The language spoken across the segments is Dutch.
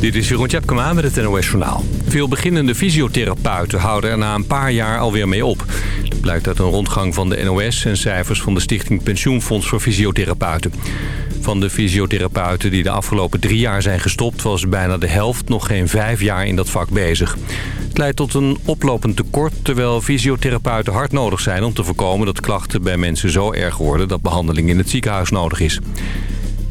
Dit is Jeroen Tjepkema met het NOS Journaal. Veel beginnende fysiotherapeuten houden er na een paar jaar alweer mee op. Dat blijkt uit een rondgang van de NOS en cijfers van de Stichting Pensioenfonds voor Fysiotherapeuten. Van de fysiotherapeuten die de afgelopen drie jaar zijn gestopt... was bijna de helft nog geen vijf jaar in dat vak bezig. Het leidt tot een oplopend tekort... terwijl fysiotherapeuten hard nodig zijn om te voorkomen dat klachten bij mensen zo erg worden... dat behandeling in het ziekenhuis nodig is.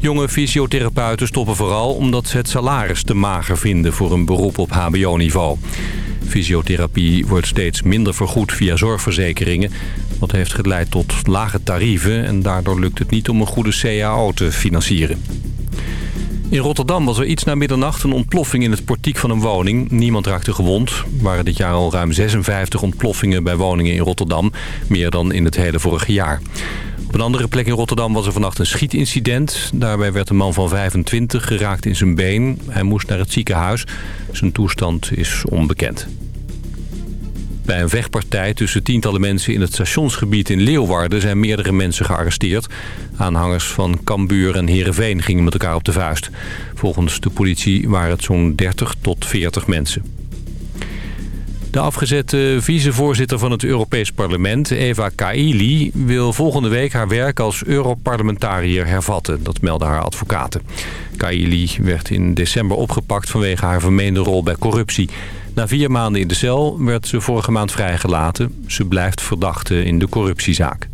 Jonge fysiotherapeuten stoppen vooral omdat ze het salaris te mager vinden voor een beroep op hbo-niveau. Fysiotherapie wordt steeds minder vergoed via zorgverzekeringen. Wat heeft geleid tot lage tarieven en daardoor lukt het niet om een goede CAO te financieren. In Rotterdam was er iets na middernacht een ontploffing in het portiek van een woning. Niemand raakte gewond. Er waren dit jaar al ruim 56 ontploffingen bij woningen in Rotterdam. Meer dan in het hele vorige jaar. Op een andere plek in Rotterdam was er vannacht een schietincident. Daarbij werd een man van 25 geraakt in zijn been. Hij moest naar het ziekenhuis. Zijn toestand is onbekend. Bij een vechtpartij tussen tientallen mensen in het stationsgebied in Leeuwarden... zijn meerdere mensen gearresteerd. Aanhangers van Cambuur en Heerenveen gingen met elkaar op de vuist. Volgens de politie waren het zo'n 30 tot 40 mensen. De afgezette vicevoorzitter van het Europees Parlement, Eva Kaili... wil volgende week haar werk als Europarlementariër hervatten. Dat melden haar advocaten. Kaili werd in december opgepakt vanwege haar vermeende rol bij corruptie. Na vier maanden in de cel werd ze vorige maand vrijgelaten. Ze blijft verdachte in de corruptiezaak.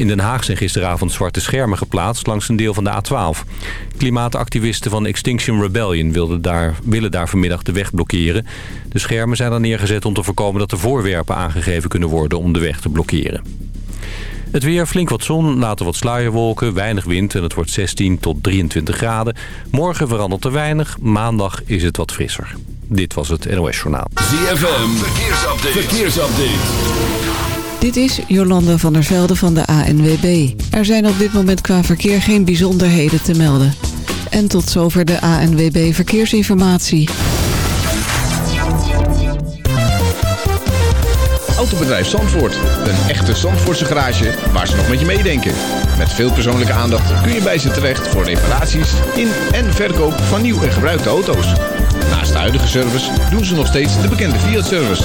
In Den Haag zijn gisteravond zwarte schermen geplaatst langs een deel van de A12. Klimaatactivisten van Extinction Rebellion wilden daar, willen daar vanmiddag de weg blokkeren. De schermen zijn er neergezet om te voorkomen dat er voorwerpen aangegeven kunnen worden om de weg te blokkeren. Het weer, flink wat zon, later wat sluierwolken, weinig wind en het wordt 16 tot 23 graden. Morgen verandert er weinig, maandag is het wat frisser. Dit was het NOS Journaal. ZFM, verkeersupdate. verkeersupdate. Dit is Jolanda van der Velde van de ANWB. Er zijn op dit moment qua verkeer geen bijzonderheden te melden. En tot zover de ANWB Verkeersinformatie. Autobedrijf Zandvoort. Een echte Zandvoortse garage waar ze nog met je meedenken. Met veel persoonlijke aandacht kun je bij ze terecht voor reparaties in en verkoop van nieuw en gebruikte auto's. Naast de huidige service doen ze nog steeds de bekende Fiat-service.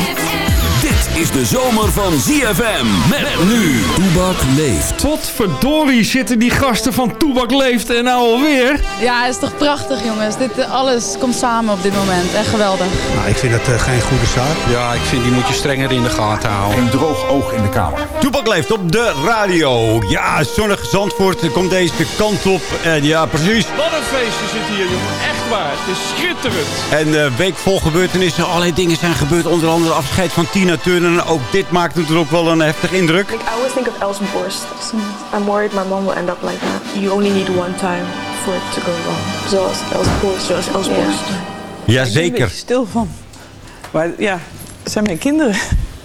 is de zomer van ZFM. Met nu. Toebak leeft. verdorie zitten die gasten van Toebak leeft en nou alweer. Ja, het is toch prachtig jongens. Dit, eh, alles komt samen op dit moment. Echt geweldig. Nou, ik vind het uh, geen goede zaak. Ja, ik vind die moet je strenger in de gaten houden. Een droog oog in de kamer. Toebak leeft op de radio. Ja, zonnig Zandvoort komt deze kant op. En ja, precies. Wat een feestje zit hier jongen. Echt waar. Het is schitterend. En uh, week vol gebeurtenissen. Allerlei dingen zijn gebeurd. Onder andere afscheid van Tina En ook dit maakt natuurlijk wel een heftige indruk. Like, I always think of Els Borst. I'm worried my mom will end up like that. You only need one time for it to go wrong. Zoals Els Borst. Zoals Els Borst. Ja, zeker. Ik ben er stil van. Maar ja, het zijn mijn kinderen.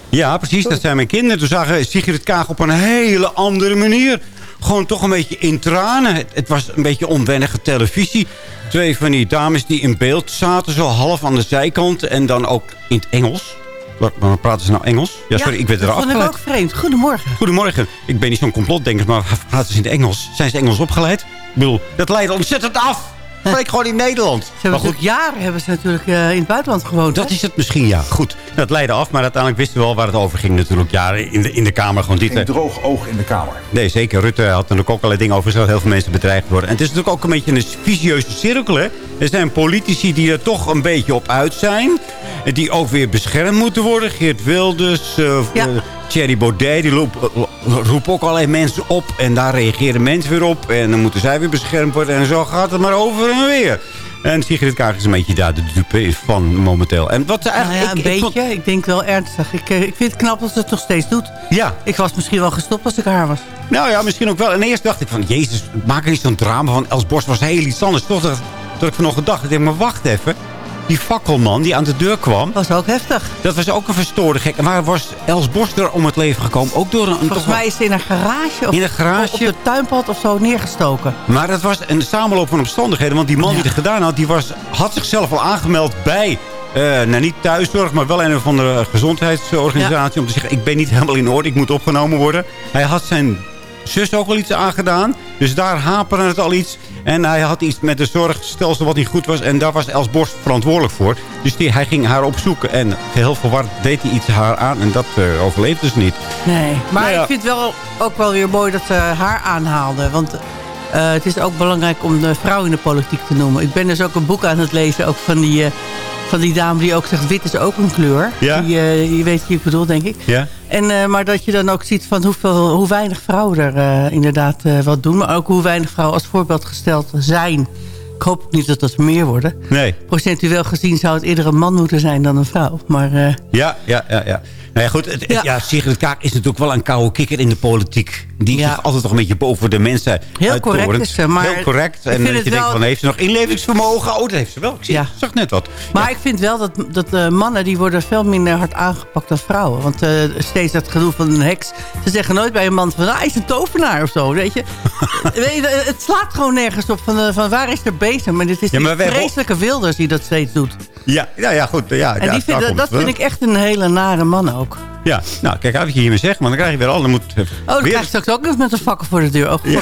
Ja, precies. Dat zijn mijn kinderen. Toen zagen Sigrid Kaag op een hele andere manier. Gewoon toch een beetje in tranen. Het, het was een beetje onwennige televisie. Twee van die dames die in beeld zaten, zo half aan de zijkant. En dan ook in het Engels. Waarom praten ze nou Engels? Ja, sorry, ik werd er afgeleid. Dat ook vreemd. Goedemorgen. Goedemorgen. Ik ben niet zo'n complotdenker, maar praten ze in het Engels? Zijn ze Engels opgeleid? Ik bedoel, dat leidt ontzettend af. Spreek gewoon in Nederland. Ze hebben natuurlijk jaren hebben ze natuurlijk uh, in het buitenland gewoond. Dat is het misschien, ja. Goed, dat leidde af. Maar uiteindelijk wisten we wel waar het over ging natuurlijk. Jaren in de, in de Kamer. Gewoon dit, een droog oog in de Kamer. Nee, zeker. Rutte had natuurlijk ook allerlei dingen over. Zodat heel veel mensen bedreigd worden. En het is natuurlijk ook een beetje een visieuze cirkel. Hè? Er zijn politici die er toch een beetje op uit zijn. En die ook weer beschermd moeten worden. Geert Wilders, uh, ja. Thierry Baudet, die roept ook allerlei mensen op. En daar reageren mensen weer op. En dan moeten zij weer beschermd worden. En zo gaat het maar over en weer. En Sigrid Kaag is een beetje daar de dupe van momenteel. En wat eigenlijk, nou ja, een beetje. Ik, denk wel ernstig. Ik, eh, ik vind het knap dat ze het nog steeds doet. Ja. Ik was misschien wel gestopt als ik haar was. Nou ja, misschien ook wel. En eerst dacht ik van, jezus, maak er niet zo'n drama van. Els Borst was heel iets anders. Toch dat, dat ik vanochtend dacht, ik denk, maar wacht even. die fakkelman die aan de deur kwam. Dat was ook heftig. Dat was ook een verstoorde gek. En waar was Els Bos er om het leven gekomen? Ook door een... Volgens mij is ze in een garage of In een garage? op de tuinpad of zo neergestoken. Maar dat was een samenloop van omstandigheden. Want die man die het gedaan had, die was, had zichzelf al aangemeld bij... eh, nou, niet thuiszorg, maar wel een van de gezondheidsorganisatie. Om te zeggen, ik ben niet helemaal in orde, ik moet opgenomen worden. Hij had zijn zus ook al iets aangedaan. Dus daar haperde het al iets. En hij had iets met de zorgstelsel wat niet goed was. En daar was Els Borst verantwoordelijk voor. Dus die, hij ging haar opzoeken. En geheel verward deed hij iets haar aan. En dat eh, overleefde ze niet. Nee. Maar Nou ja. ik vind het wel ook wel weer mooi dat ze haar aanhaalde. Want eh, het is ook belangrijk om de vrouw in de politiek te noemen. Ik ben dus ook een boek aan het lezen. Ook van die, eh, van die dame die ook zegt, wit is ook een kleur. Ja. Die, eh, je weet wie ik bedoel, denk ik. Ja? En, eh, maar dat je dan ook ziet van hoeveel, hoe weinig vrouwen er eh, inderdaad wat doen. Maar ook hoe weinig vrouwen als voorbeeld gesteld zijn. Ik hoop niet dat dat meer worden. Nee. Procentueel gezien zou het eerder een man moeten zijn dan een vrouw. Maar Ja, ja, ja. ja. Nou ja, goed. Het, Ja. ja. Sigrid Kaak is natuurlijk wel een koude kikker in de politiek. Die Ja. altijd toch een beetje boven de mensen Heel correct is ze, maar Heel correct. En dat je denkt wel- van, heeft ze nog inlevingsvermogen? Oh, dat heeft ze wel. Ik zie, Ja. zag net wat. Maar ik vind wel dat, dat eh, mannen die worden veel minder hard aangepakt dan vrouwen. Want eh, steeds dat gedoe van een heks. Ze zeggen nooit bij een man van, ah, hij is een tovenaar of zo, weet je. weet je het slaat gewoon nergens op van, eh, van waar is er bezig. Maar dit is Ja, maar hebben- vreselijke Wilders die dat steeds doet. Ja, ja, ja goed. Ja, En die vind, dat, dat vind ik echt een hele nare man ook. Ja, nou, kijk uit wat je hiermee zegt. Maar dan krijg je weer al. Dan moet, Oh, dan weer, krijg je straks ook nog met een vakken voor de deur. Oh. Ja.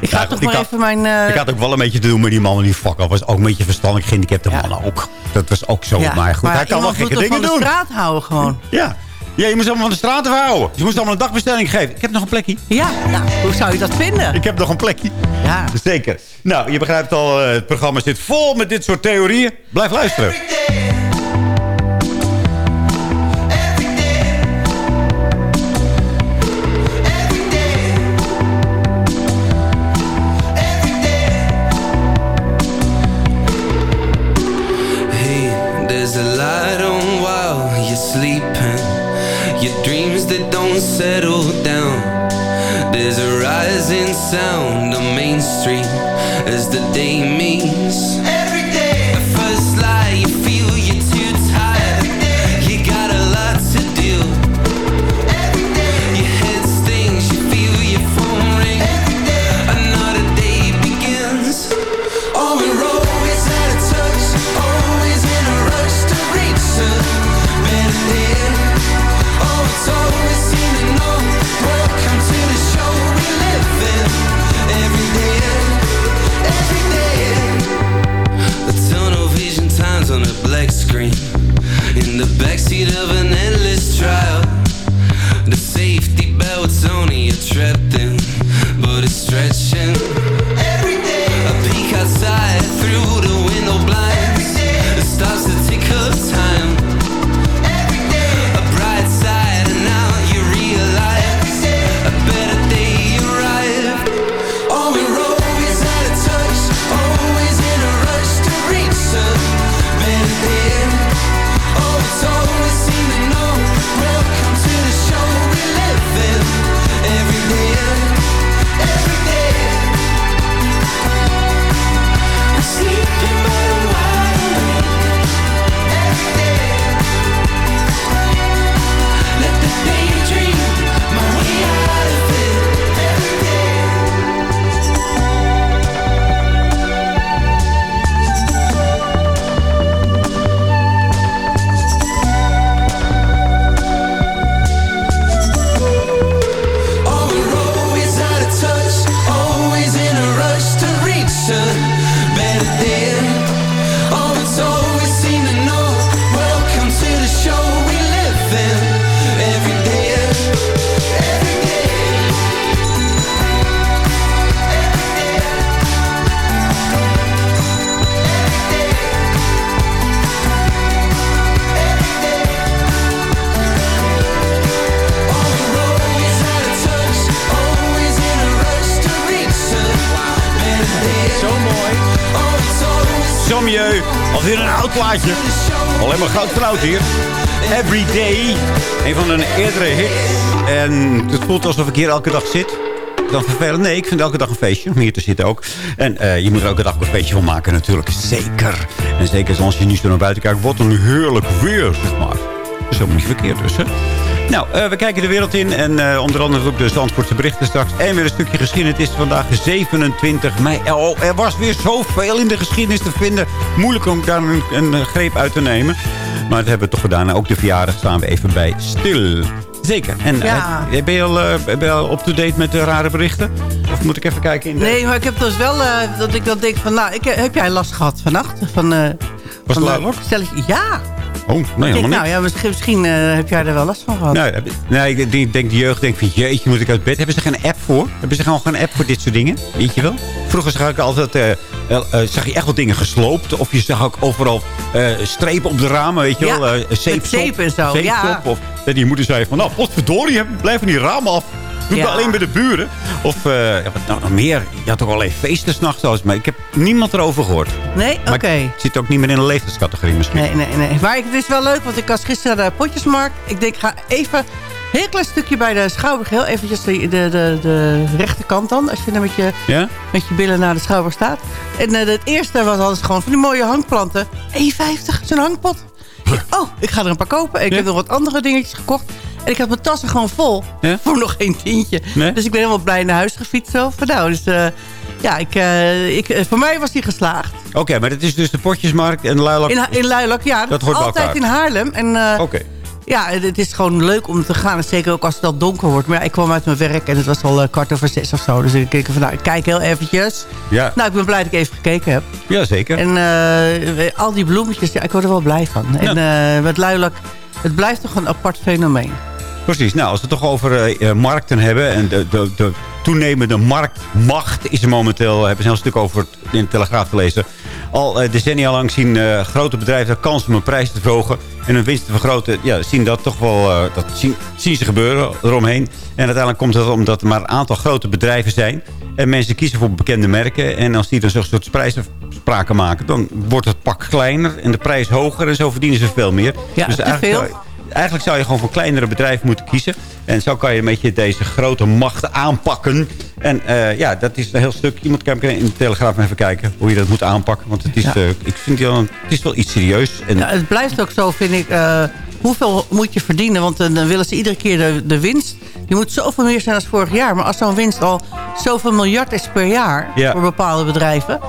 Ik ga Ja, toch maar had- even mijn... eh, ik had ook wel een beetje te doen met die man. en Die fuck was ook een beetje verstandelijk gehandicapte Ja. mannen ook. Dat was ook zo. ja, Maar goed, hij kan wel iemand moet gekke toch dingen van doen. de straat houden gewoon. Ja. ja, je moest allemaal van de straat houden. Je moest allemaal een dagbestelling geven. Ik heb nog een plekje. Ja, nou, hoe zou je dat vinden? Ik heb nog een plekje. Ja. Zeker. Nou, je begrijpt al, eh, het programma zit vol met dit soort theorieën. Blijf luisteren. Settle down. There's a rising sound on Main Street as the day meets. Alleen maar goud getrouwd hier. Every Day. Een van hun eerdere hits. En het voelt alsof ik hier elke dag zit. dan vervelend? Nee, ik vind elke dag een feestje om hier te zitten ook. En eh, je moet er elke dag een feestje van maken natuurlijk. Zeker. En zeker als je nu zo naar buiten kijkt. Wat een heerlijk weer, zeg maar. Dat is helemaal niet verkeerd dus, hè? Nou, eh, we kijken de wereld in. En eh, onder andere ook de Zandvoortse berichten straks. En weer een stukje geschiedenis. Het is vandaag 27 mei. Oh, er was weer zoveel in de geschiedenis te vinden. Moeilijk om daar een, een greep uit te nemen. Maar dat hebben we toch gedaan. Ook de verjaardag staan we even bij stil. Zeker. En Ja. eh, ben, je al, eh, al up-to-date met de rare berichten? Of moet ik even kijken in de... Nee, maar ik heb dus wel eh, dat ik dan denk van... Nou, ik, heb jij last gehad vannacht? Van, eh Was van, het eh, Ja. Oh, nee, helemaal denk, niet. nou ja, misschien, misschien eh, heb jij er wel last van gehad. Nee, nee, ik denk, denk de jeugd denkt van jeetje, moet ik uit bed? Hebben ze geen app voor? Hebben ze gewoon geen app voor dit soort dingen? Weet je wel? Vroeger zag ik altijd, eh, eh, zag je echt wel dingen gesloopt. Of je zag ook overal strepen op de ramen, weet je Ja, wel? zeep en zo, ja. Of dat die moeder zei van, nou, potverdorie, blijf van die ramen af. Doe het Ja. alleen bij de buren. Of, eh, ja, wat nou nog meer? Je had toch wel alleen feesten s'nachts. Maar ik heb niemand erover gehoord. Nee? Maar Oké. ik zit ook niet meer in een leeftijdscategorie misschien. Nee, nee, nee. Maar ik, het is wel leuk, want ik was gisteren naar de potjesmarkt. Ik denk, ik ga even een heel klein stukje bij de Schouwburg. Heel eventjes de, de, de, de rechterkant dan. Als je dan met je, Ja? met je billen naar de Schouwburg staat. En eh, het eerste was alles gewoon van die mooie hangplanten. 1,50, zo'n hangpot. Oh, ik ga er een paar kopen. En ik Ja? heb nog wat andere dingetjes gekocht. En ik had mijn tassen gewoon vol. Ja? Voor nog geen tientje. Nee? Dus ik ben helemaal blij naar huis gefietst. Zo. Van, nou, dus eh, ja, ik, eh, ik, eh, voor mij was die geslaagd. Oké, maar het is dus de potjesmarkt en luilak. In, in Luilak, ja. Dat hoort altijd in Haarlem. En Oké. ja, het is gewoon leuk om te gaan. Zeker ook als het al donker wordt. Maar ja, ik kwam uit mijn werk en het was al kwart over zes of zo. Dus ik keek van, nou, ik kijk heel eventjes. Ja. Nou, ik ben blij dat ik even gekeken heb. Ja, zeker. En al die bloemetjes, ja, ik word er wel blij van. En eh, met Luilak, het blijft toch een apart fenomeen. Precies. Nou, als we het toch over eh, eh, markten hebben... en de, de, de toenemende marktmacht is er momenteel... hebben ze een stuk over in de Telegraaf gelezen. Al eh, decennia lang zien grote bedrijven de kans om hun prijs te verhogen... en hun winst te vergroten. Ja, zien dat toch wel... dat zien, zien ze gebeuren eromheen. En uiteindelijk komt het omdat er maar een aantal grote bedrijven zijn... en mensen kiezen voor bekende merken... en als die dan zo'n soort prijsafspraken maken... dan wordt het pak kleiner en de prijs hoger... en zo verdienen ze veel meer. Ja, te eigenlijk veel. Eigenlijk zou je gewoon voor kleinere bedrijven moeten kiezen. En zo kan je een beetje deze grote macht aanpakken. En eh, ja, dat is een heel stuk. Je moet kijken in de Telegraaf even kijken hoe je dat moet aanpakken. Want het is, Ja. eh, ik vind het wel, het is wel iets serieus. En, Ja, het blijft ook zo, vind ik. eh, hoeveel moet je verdienen? Want dan willen ze iedere keer de, de winst. Die moet zoveel meer zijn als vorig jaar. Maar als zo'n winst al zoveel miljard is per jaar... Ja. voor bepaalde bedrijven...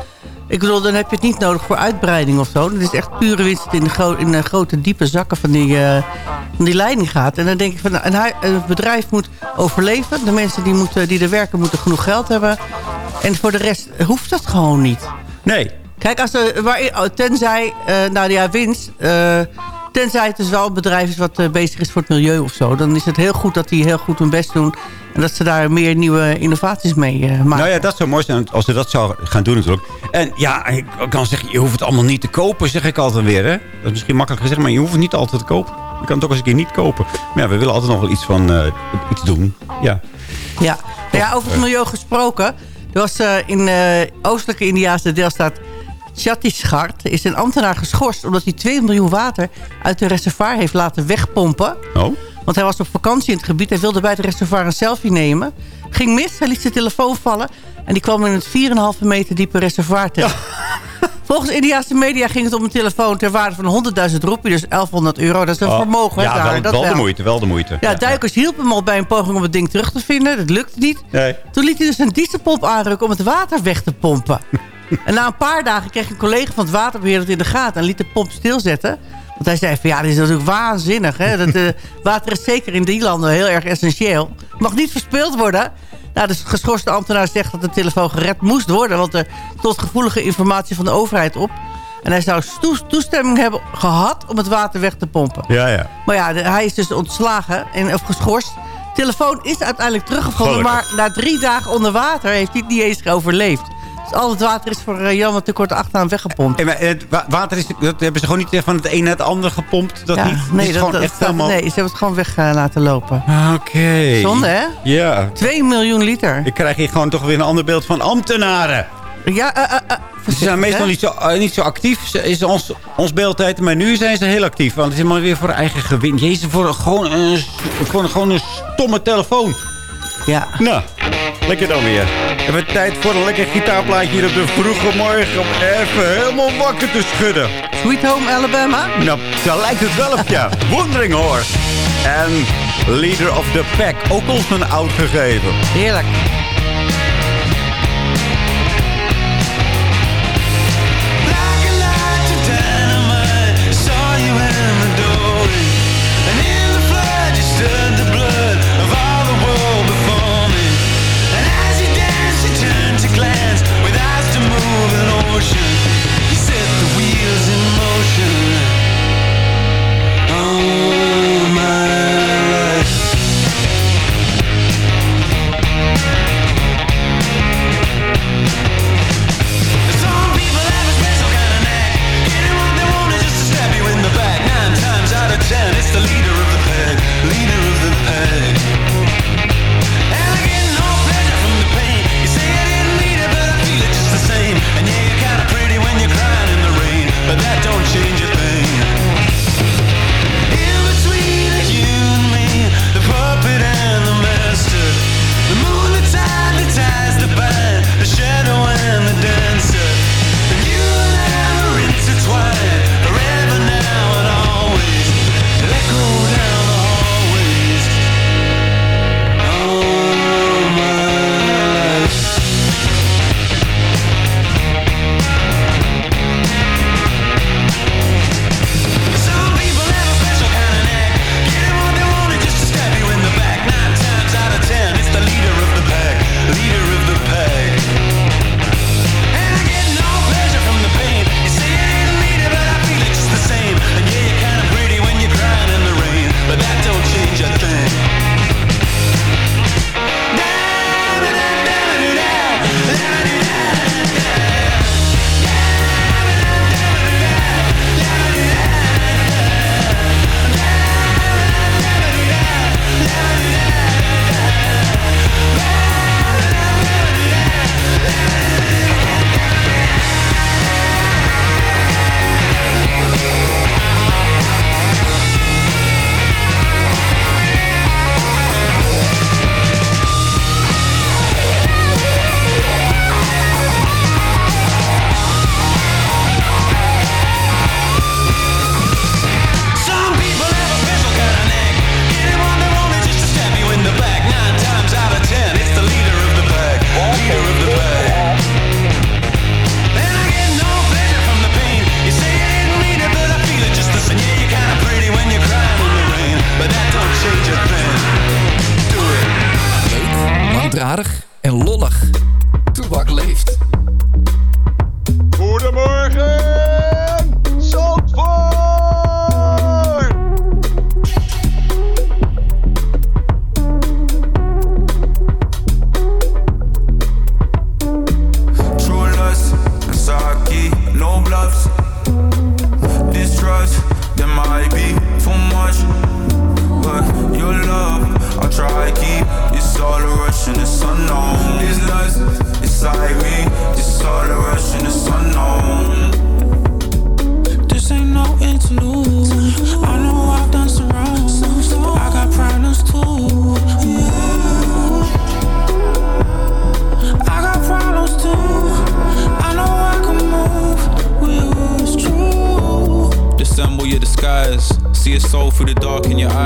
Ik bedoel, dan heb je het niet nodig voor uitbreiding of zo. Dat is echt pure winst dat in de, gro in de grote diepe zakken van die, eh, van die leiding gaat. En dan denk ik van, nou, een, hui- een bedrijf moet overleven. De mensen die, moeten, die er werken moeten genoeg geld hebben. En voor de rest hoeft dat gewoon niet. nee, Kijk, als er, waar, tenzij, eh nou ja, winst... eh, tenzij het dus wel een bedrijf is wat eh, bezig is voor het milieu of zo... dan is het heel goed dat die heel goed hun best doen... en dat ze daar meer nieuwe innovaties mee eh, maken. nou ja, dat zou mooi zijn als ze dat zou gaan doen natuurlijk. En ja, ik kan zeggen, je hoeft het allemaal niet te kopen, zeg ik altijd weer. Hè? Dat is misschien makkelijk gezegd, maar je hoeft het niet altijd te kopen. Je kan het ook eens een keer niet kopen. Maar ja, we willen altijd nog wel iets van eh, iets doen. Ja. Ja. Ja, over het milieu gesproken. Er was in eh, oostelijke Indiaanse deelstaat Chhattisgarh... is een ambtenaar geschorst omdat hij 2 miljoen water... uit de reservoir heeft laten wegpompen. Oh? Want hij was op vakantie in het gebied. Hij wilde bij het reservoir een selfie nemen. Ging mis, hij liet zijn telefoon vallen... en die kwam in het 4,5 meter diepe reservoir terecht. Volgens Indiaanse media ging het om een telefoon ter waarde van 100.000 roepie, dus 1100 euro. Dat is een Oh, vermogen. Ja, daar, wel, dat wel de moeite, wel de moeite. Ja, duikers hielpen hem al bij een poging om het ding terug te vinden. Dat lukte niet. Nee. Toen liet hij dus een dieselpomp aanrukken om het water weg te pompen. en na een paar dagen kreeg een collega van het waterbeheer het in de gaten... en liet de pomp stilzetten. Want hij zei van ja, dit is natuurlijk waanzinnig. Hè? Dat, eh, water is zeker in die landen heel erg essentieel. Mag niet verspeeld worden. Nou, de geschorste ambtenaar zegt dat de telefoon gered moest worden... want er stond gevoelige informatie van de overheid op. En hij zou toe- toestemming hebben gehad om het water weg te pompen. Ja, ja. Maar ja, hij is dus ontslagen en, of geschorst. Telefoon is uiteindelijk teruggevonden, Gelukkig. maar na drie dagen onder water heeft hij het niet eens overleefd. Dus al het water is voor uh, Jan te kort achteraan weggepompt. En maar het wa- water is, dat hebben ze gewoon niet van het een naar het ander gepompt. Dat Ja, niet. Nee, is dat, gewoon dat echt helemaal. nee, ze hebben het gewoon weg eh, laten lopen. Oké. Zonde, hè? Ja. 2 miljoen liter. Ik krijg hier gewoon toch weer een ander beeld van ambtenaren. Ja, eh, eh, eh, Ze zijn meestal hè? niet zo, eh, niet zo actief. Ze- Is ons, ons beeldtijd. Maar nu zijn ze heel actief. Want het is maar weer voor eigen gewin. Jezus, voor gewoon, een, gewoon een stomme telefoon. Ja. Nou, Lekker dan weer. Even tijd voor een lekker gitaarplaatje hier op de vroege morgen. Om even helemaal wakker te schudden. Sweet Home Alabama? Nou, daar lijkt het wel op, ja. Wondering Horse. En Leader of the Pack. Ook ons een oud gegeven. Heerlijk.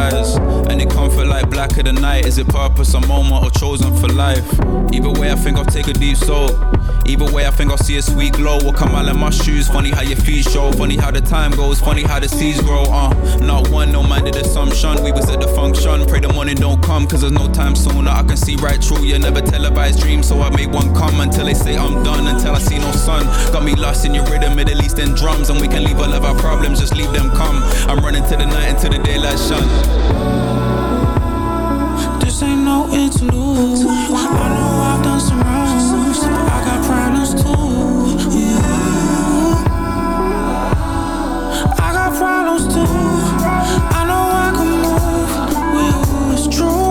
Eyes. Any comfort like black of the night. Is it purpose, a moment, or chosen for life? Either way, I think I'll take a deep soul. Either way, I think I'll see a sweet glow. Walk a mile in my shoes. Funny how your feet show. Funny how the time goes. Funny how the seas grow. Uh, not one, no minded assumption. We was at the function. Pray the money don't come, cause there's no time sooner. I can see right through you. Never televised dreams, so I make one come until they say I'm done. Until I see no sun. Got me lost in your rhythm, Middle Eastern drums. And we can leave all of our problems, just leave them come. I'm running to the night until the daylight shine. This ain't no. I know I've done some wrong. I got problems too. I got problems too. I know I can move you. It's true.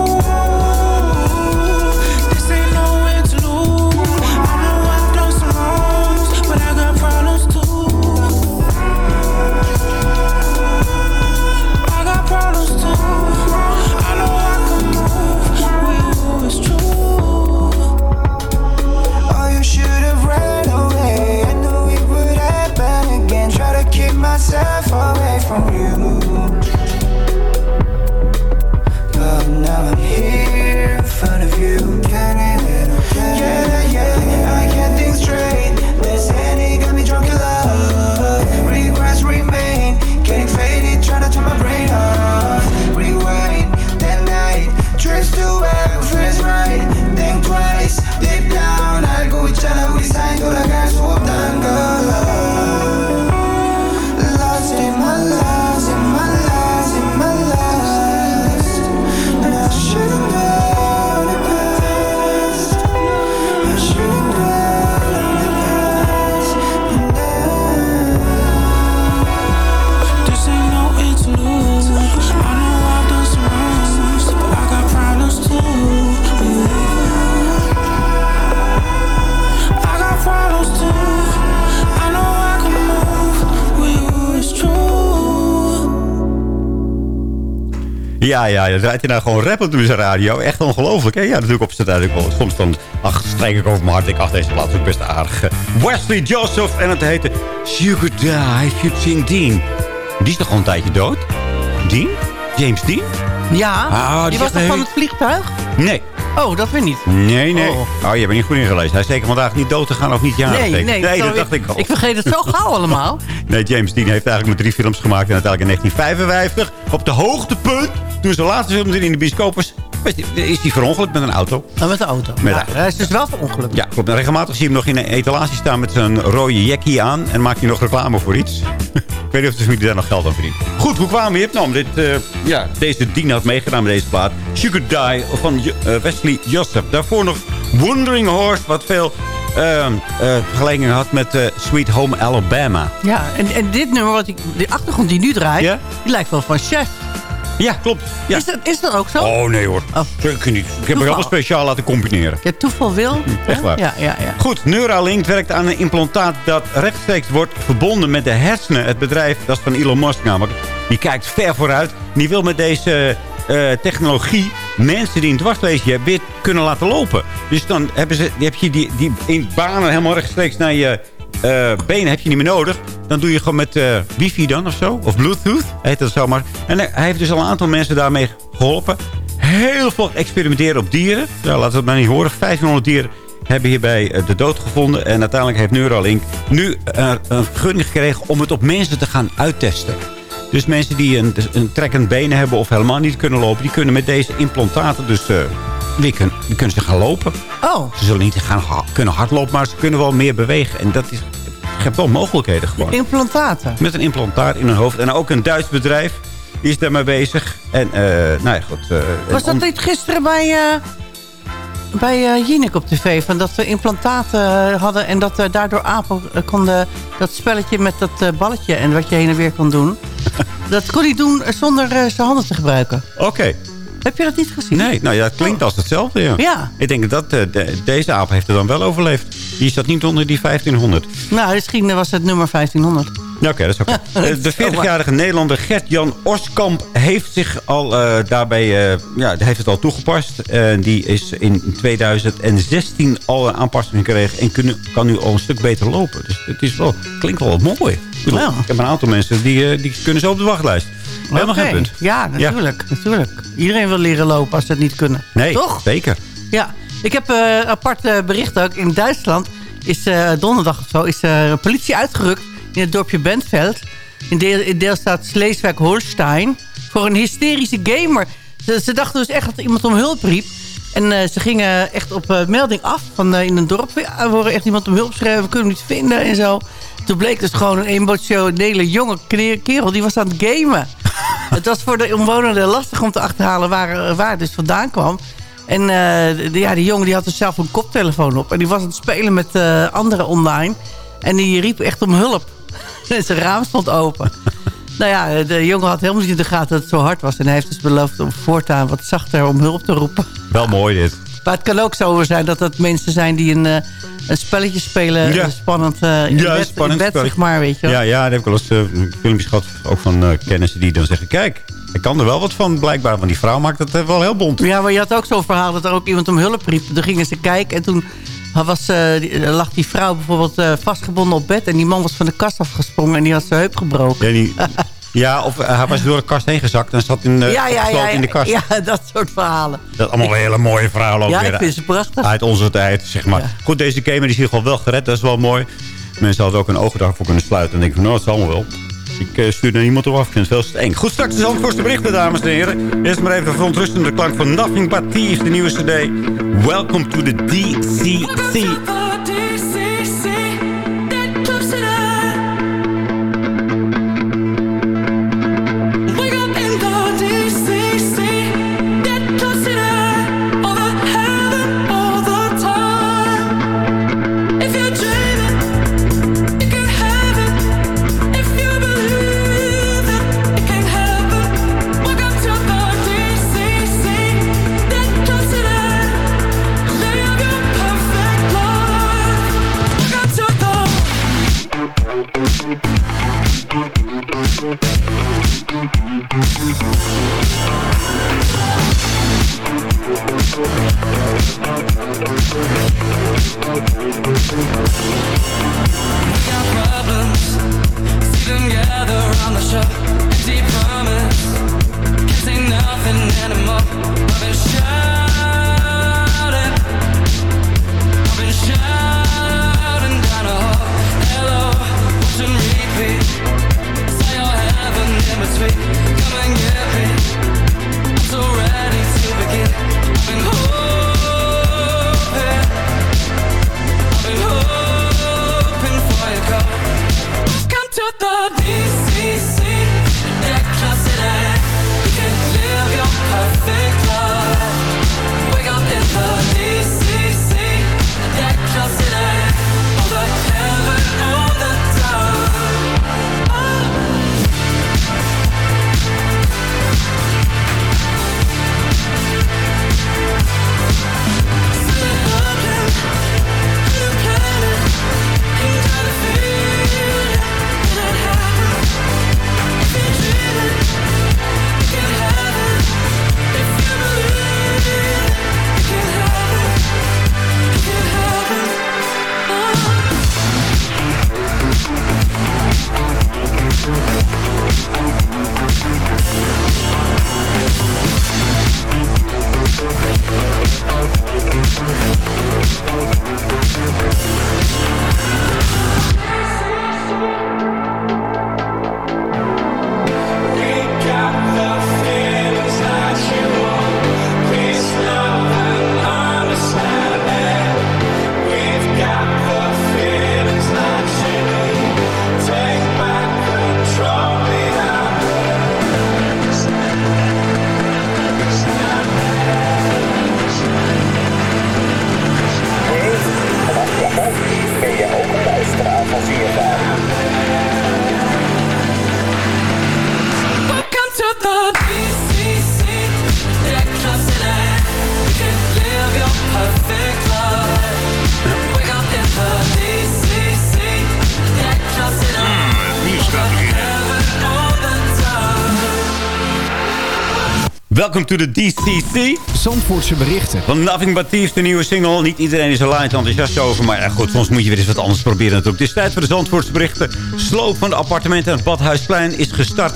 myself away from you. Ja, ja, dan draait hij nou gewoon rap op zijn radio. Echt ongelooflijk, hè? Ja, ik op z'n tijd wel. Soms dan ach, strijk ik over mijn hart. Ik ach, deze plaat is ook best aardig. Wesley Joseph en het heette Sugar Die featuring Dean. Die is toch al een tijdje dood? Dean? James Dean? Ja, Ah, die die was toch van het vliegtuig? Nee. Oh, dat weet niet. Nee, nee. Oh. Oh, je bent niet goed ingelezen. Hij is zeker vandaag niet dood te gaan of niet jarig. Nee, nee. nee dat dacht ik al. Ik vergeet het zo gauw allemaal. Nee, James Dean heeft eigenlijk maar drie films gemaakt. En uiteindelijk in 1955, op de hoogtepunt, toen zijn laatste film in de bioscoop was, is hij verongelukt met een auto. Oh, met de auto. Met Ja, hij is dus wel verongelukt. Ja, klopt. En regelmatig zie je hem nog in een etalage staan met zijn rode jackie aan. En maakt hij nog reclame voor iets. ik weet niet of de familie daar nog geld aan verdient. Goed, hoe kwamen we hier? Nou, dit, eh, ja, deze Dean had meegedaan met deze plaat. Sugar Die van eh, Wesley Joseph. Daarvoor nog Wandering Horse, wat veel uh, vergelijking had met eh, Sweet Home Alabama. Ja, en, en dit nummer, wat ik, de achtergrond die nu draait, die lijkt wel van Chef. Ja, klopt. Ja. Is, dat, is dat ook zo? Oh, nee hoor. Zeker niet. Ik heb Toeval. allemaal speciaal laten combineren. Ja, toeval wil. Echt waar. Ja, ja, ja. Goed, Neuralink werkt aan een implantaat dat rechtstreeks wordt verbonden met de hersenen. Het bedrijf, dat is van Elon Musk namelijk, die kijkt ver vooruit. Die wil met deze eh, technologie mensen die een dwarsleesje hebben weer kunnen laten lopen. Dus dan hebben ze, heb je die, die in banen helemaal rechtstreeks naar je eh, benen heb je niet meer nodig. Dan doe je gewoon met eh, wifi dan of zo. Of bluetooth, heet dat zomaar. En hij hij heeft dus al een aantal mensen daarmee geholpen. Heel veel experimenteren op dieren. Ja, laten we het maar niet horen. 1500 dieren hebben hierbij eh, de dood gevonden. En uiteindelijk heeft Neuralink nu eh, een vergunning gekregen om het op mensen te gaan uittesten. Dus mensen die een, een trekkend been hebben of helemaal niet kunnen lopen... die kunnen met deze implantaten dus eh, weer die kunnen ze gaan lopen. Oh, Ze zullen niet gaan, ha- kunnen hardlopen, maar ze kunnen wel meer bewegen. En dat is, geeft wel mogelijkheden gewoon. implantaten. Met een implantaat in hun hoofd. En ook een Duits bedrijf is daarmee bezig. En eh nou ja, goed. eh, Was dat niet gisteren bij, eh bij Jinek op tv? Van dat we implantaten hadden en dat eh, daardoor apen konden... dat spelletje met dat balletje en wat je heen en weer kon doen... dat kon hij doen zonder zijn handen te gebruiken. Oké. Heb je dat niet gezien? Nee, nou ja, het klinkt als hetzelfde. Ja. Ja. Ik denk dat eh, de- deze aap heeft er dan wel overleefd. Die zat niet onder die 1500. Nou, misschien was het nummer 1500. Ja, oké, dat is oké. Eh, De 40-jarige Nederlander Gert-Jan Oskamp heeft zich al eh, daarbij, ja, heeft het al toegepast. Die is in 2016 al een aanpassing gekregen en kan nu al een stuk beter lopen. Dus het is wel, klinkt wel mooi. Ik, bedoel, Ja. ik heb een aantal mensen die, die kunnen zo op de wachtlijst. Helemaal geen punt. Ja, natuurlijk, natuurlijk. Iedereen wil leren lopen als ze het niet kunnen. Nee, Toch? zeker. Ja, ik heb eh, een apart eh, bericht ook. In Duitsland is eh, donderdag of zo is eh, politie uitgerukt in het dorpje Bentveld. In, deel, in deelstaat Sleeswijk-Holstein. Voor een hysterische gamer. Ze, ze dachten dus echt dat iemand om hulp riep. En eh, ze gingen echt op eh, melding af van eh, in een dorp. Ja, we horen echt iemand om hulp schrijven. We kunnen hem niet vinden en zo. Toen bleek dus gewoon een emotionele jonge kerel. Die was aan het gamen. het was voor de omwonenden lastig om te achterhalen waar, waar het dus vandaan kwam. En de, ja, die jongen die had dus zelf een koptelefoon op. En die was aan het spelen met anderen online. En die riep echt om hulp. en zijn raam stond open. Nou ja, de jongen had helemaal niet in de gaten dat het zo hard was. En hij heeft dus beloofd om voortaan wat zachter om hulp te roepen. Wel mooi dit. Maar het kan ook zo zijn dat het mensen zijn die een, eh, een spelletje spelen. Ja. eh, Spannend eh, in Ja, bed, spannend in bed zeg maar, weet je wel. Ja, ja, daar heb ik wel eens eh, filmpjes gehad. Ook van eh kennissen die dan zeggen... Kijk, ik kan er wel wat van blijkbaar. Want die vrouw maakt het wel heel bont. Ja, maar je had ook zo'n verhaal dat er ook iemand om hulp riep. Toen gingen ze kijken en toen was, eh, die- lag die vrouw bijvoorbeeld eh, vastgebonden op bed. En die man was van de kast afgesprongen en die had zijn heup gebroken. Ja, die- ja, of eh, hij was door de kast heen gezakt en zat in, eh, ja, ja, ja, in de kast. ja, dat soort verhalen. Dat allemaal wel hele mooie verhalen ook Ja, weer. ik vind ze prachtig. Uit onze tijd, zeg maar. Goed, deze gamer is hier gewoon wel gered. Dat is wel mooi. Mensen hadden ook een oogdag voor kunnen sluiten. En denk ik van, nou, dat is allemaal wel. Ik eh, stuur er niemand op af. Ik vind het. Goed, straks de Zandvoortse berichten, dames en heren. Eerst maar even de verontrustende klank van Nothing But Thieves, de nieuwe cd. Welcome to the DCC. animal. Philadelphia. Welcome to the DCC. Zandvoortse berichten. Van Nothing But Thieves, de nieuwe single. Niet iedereen is er laaiend enthousiast over. Maar ja, goed, soms moet je weer eens wat anders proberen natuurlijk. Het is tijd voor de Zandvoortse berichten. Sloop van de appartementen aan het Badhuisplein is gestart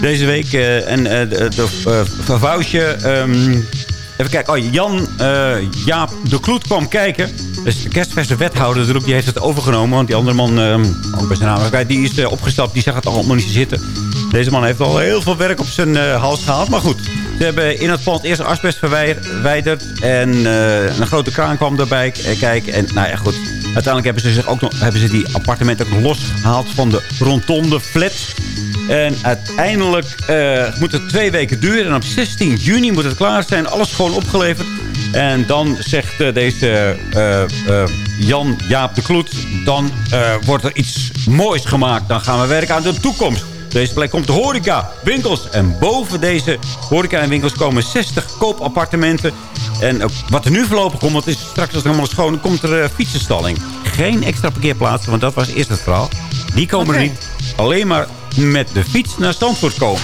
deze week. eh, en eh, de, de eh, ehm, even kijken. Oh, Jan Jaap de Kloet kwam kijken. Dus de kerstverse wethouder natuurlijk, die heeft het overgenomen. Want die andere man, ehm, ook bij zijn naam, die is opgestapt. Die zag het allemaal niet zitten. Deze man heeft al heel veel werk op zijn hals gehaald. Maar goed, ze hebben in het pand eerst asbest verwijderd. En eh, een grote kraan kwam erbij eh, kijken. En nou ja, goed. Uiteindelijk hebben ze, zich ook nog, hebben ze die appartementen ook losgehaald van de rondonde flat. En uiteindelijk eh, moet het twee weken duren. En op 16 juni moet het klaar zijn. Alles gewoon opgeleverd. En dan zegt deze Jan Jaap de Kloet... dan wordt er iets moois gemaakt. Dan gaan we werken aan de toekomst. Deze plek komt de horeca, winkels. En boven deze horeca en winkels komen 60 koopappartementen. En ook wat er nu voorlopig komt, want het is straks als het helemaal schoon... komt er uh, fietsenstalling. Geen extra parkeerplaatsen, want dat was eerst het verhaal. Die komen er niet. Alleen maar met de fiets naar Stanford komen.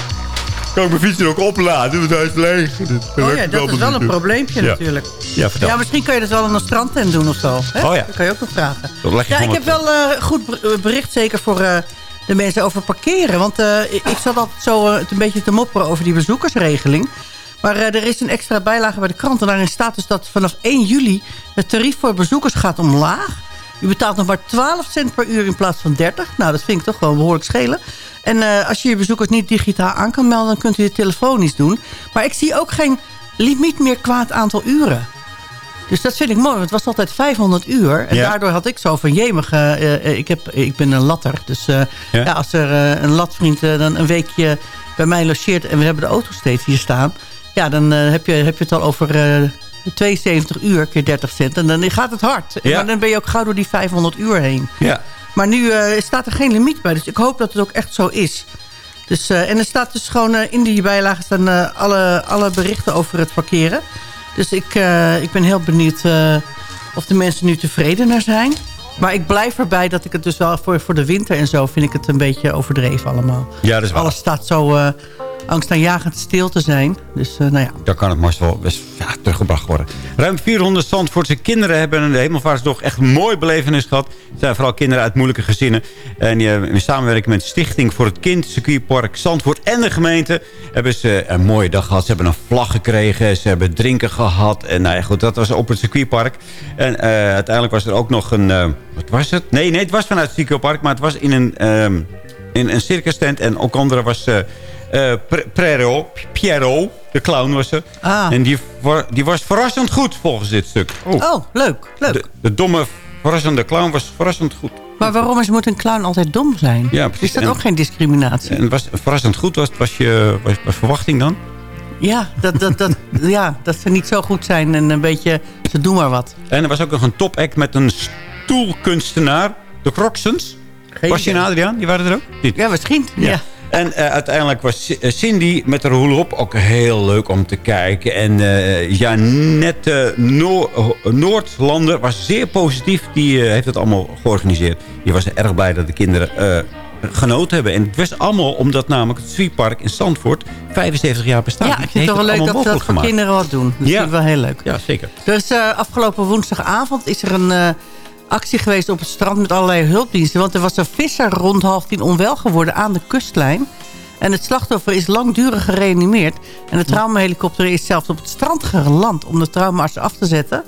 Kan ik mijn fiets er ook opladen, want hij is leeg. Oh ja, dat is wel een probleempje Ja. natuurlijk. Ja, vertel. Ja, misschien kan je dat wel aan een strandtent doen of zo. Hè? Oh ja. Dat kan je ook nog vragen. Dan leg je Ja, ik heb wel eh, goed ber- bericht zeker voor eh, de mensen over parkeren. Want eh, ik zat altijd zo eh, een beetje te mopperen over die bezoekersregeling. Maar eh, er is een extra bijlage bij de krant. En daarin staat dus dat vanaf 1 juli het tarief voor bezoekers gaat omlaag. U betaalt nog maar 12 cent per uur in plaats van 30. Nou, dat vind ik toch wel behoorlijk schelen. En als je je bezoekers niet digitaal aan kan melden... dan kunt u het telefonisch doen. Maar ik zie ook geen limiet meer qua aantal uren. Dus dat vind ik mooi, want het was altijd 500 uur. En Ja. daardoor had ik zo van, jemig, eh, eh, ik, heb, ik ben een latter. Dus eh, Ja. ja. als er eh, een latvriend dan een weekje bij mij logeert... en we hebben de auto steeds hier staan... ja, dan heb, je, heb je het al over eh, 72 uur keer 30 cent. En dan gaat het hard. Ja. Maar dan ben je ook gauw door die 500 uur heen. Ja. Maar nu staat er geen limiet bij. Dus ik hoop dat het ook echt zo is. Dus, en er staat dus gewoon in die bijlage staan alle, alle berichten over het parkeren. Dus ik, eh, ik ben heel benieuwd eh, of de mensen nu tevreden naar zijn. Maar ik blijf erbij dat ik het dus wel voor, voor de winter en zo... vind ik het een beetje overdreven allemaal. Ja, dat is waar. Alles staat zo eh angstaanjagend stil te zijn. Dus eh, nou ja. Dan kan het maar wel best ja, teruggebracht worden. Ruim 400 Zandvoortse kinderen hebben een hemelvaartsdag echt een mooi belevenis gehad. Het zijn vooral kinderen uit moeilijke gezinnen. En in samenwerking met Stichting voor het Kind, Circuitpark Zandvoort en de gemeente... hebben ze een mooie dag gehad. Ze hebben een vlag gekregen, ze hebben drinken gehad. En nou ja, goed, dat was op het circuitpark. En eh, uiteindelijk was er ook nog een... eh, wat was het? Nee, nee, het was vanuit het circuitpark, maar het was in een, ehm in een circus tent. En ook andere was... Prero, Piero, de clown was er. Ah. En die, die was verrassend goed volgens dit stuk. Oh. Oh, leuk. leuk. De, de domme, verrassende clown was verrassend goed. Maar waarom is, moet een clown altijd dom zijn? Ja, precies. Is dat En- ook geen discriminatie? En was verrassend goed was, was je was, was verwachting dan? Ja, dat, dat, dat, ja, dat ze niet zo goed zijn en een beetje... Ze doen maar wat. En er was ook nog een top-act met een stoelkunstenaar. De. Geen Was je en. Adriaan? Die waren er ook? Niet. Ja, misschien. Ja. En eh, uiteindelijk was eh, Cindy met haar hula-hop ook heel leuk om te kijken. En eh Janette Noor Noordlander was zeer positief. Die heeft het allemaal georganiseerd. Die was erg blij dat de kinderen genoten hebben. En het was allemaal omdat namelijk het Sweetpark in Zandvoort 75 jaar bestaat. Ja, ik vind het wel leuk dat ze dat voor gemaakt. kinderen wat doen. Dat Ja. vind ik wel heel leuk. Ja, zeker. Er eh, afgelopen woensdagavond is er een actie geweest op het strand met allerlei hulpdiensten. Want er was een visser rond half tien onwel geworden aan de kustlijn. En het slachtoffer is langdurig gereanimeerd. En de traumahelikopter is zelfs op het strand geland om de traumaarts af te zetten.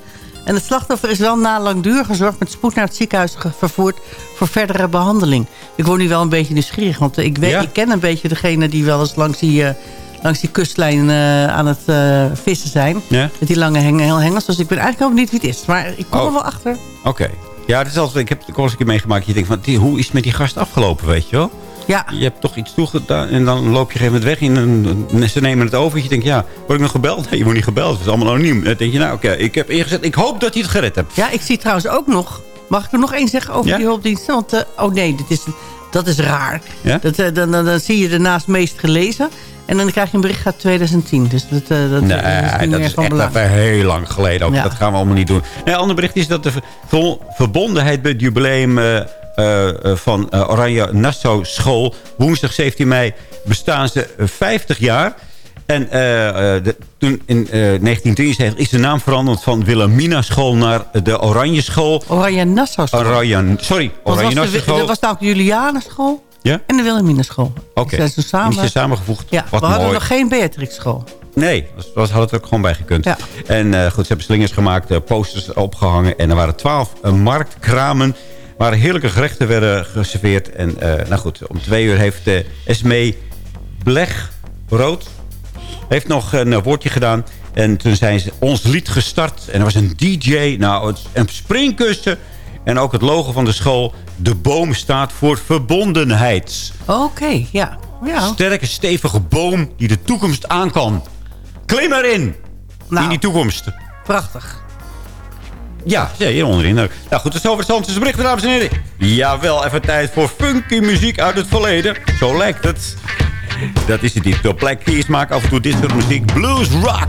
En het slachtoffer is wel na langdurige zorg met spoed naar het ziekenhuis vervoerd voor verdere behandeling. Ik word nu wel een beetje nieuwsgierig, want ik, weet, Ja. ik ken een beetje degene die wel eens langs die, eh, langs die kustlijn eh, aan het eh, vissen zijn. Ja? Met die lange heng heel hengels. Dus ik ben eigenlijk wel benieuwd wie het is. Maar ik kom Oh. er wel achter. Oké. Ja, het is altijd, ik heb het eens een keer meegemaakt. Je denkt van, die- hoe is het met die gast afgelopen, weet je wel? Ja. Je hebt toch iets toegedaan en dan loop je een gegeven moment weg. En dan- ze nemen het over. Je denkt, ja, word ik nog gebeld? Nee, je wordt niet gebeld. Het is allemaal anoniem. Dan denk je, nou oké, ik heb ingezet. Ik hoop dat hij het gered hebt. Ja, ik zie trouwens ook nog... Mag ik er nog één zeggen over Ja? die hulpdiensten? Want, eh, oh nee, dit is, dat is raar. Ja? Dat, eh, dan, dan, dan zie je ernaast meest gelezen. En dan krijg je een bericht uit 2010. Dus dat, eh, dat, Nee, dat is niet dat meer is van echt belang. even heel lang geleden. Ook. Ja. Dat gaan we allemaal niet doen. Nee, een ander bericht is dat de ver- verbondenheid bij het jubileum eh, eh, eh, van eh, Oranje Nassau School... woensdag 17 mei bestaan ze eh, 50 jaar. En eh, eh, de, toen in eh, 1973 is de naam veranderd van Wilhelmina School naar de Oranje School. Oranje Nassau School. Oranje, sorry, Oranje was Nassau de, School. er was nou Juliana School Ja? en de Wilhelmina School. Oké, Die zijn zo samen. die zijn samengevoegd. Ja, Wat we hadden mooi. nog geen Beatrix School. Nee, dat was, had het er ook gewoon bij gekund. Ja. En eh, goed, ze hebben slingers gemaakt, eh, posters opgehangen. En er waren twaalf eh, marktkramen waar heerlijke gerechten werden geserveerd. En nou goed, om twee uur heeft uh, Esmee Blegrood heeft nog een woordje gedaan. En toen zijn ze ons lied gestart. En er was een DJ, nou, een springkussen. En ook het logo van de school. De boom staat voor verbondenheid. Oké, ja. ja. Sterke, stevige boom die de toekomst aan kan. Klim erin! in die toekomst. Prachtig. Ja, ja, hier onderin. Nou goed, dat is over het Zandse bericht, dames en heren. Jawel, even tijd voor funky muziek uit het verleden. Zo lijkt het. Dat is het niet. De Black Keys maken af en toe dit soort muziek. Blues rock.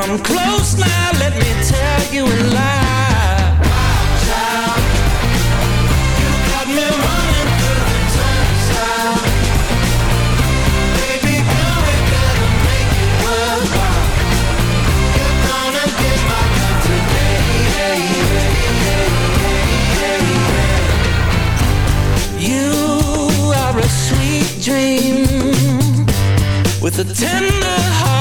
Come close now, let me tell you a lie. Child, you got me running through the. Baby. You're gonna get my today. You are a sweet dream with a tender heart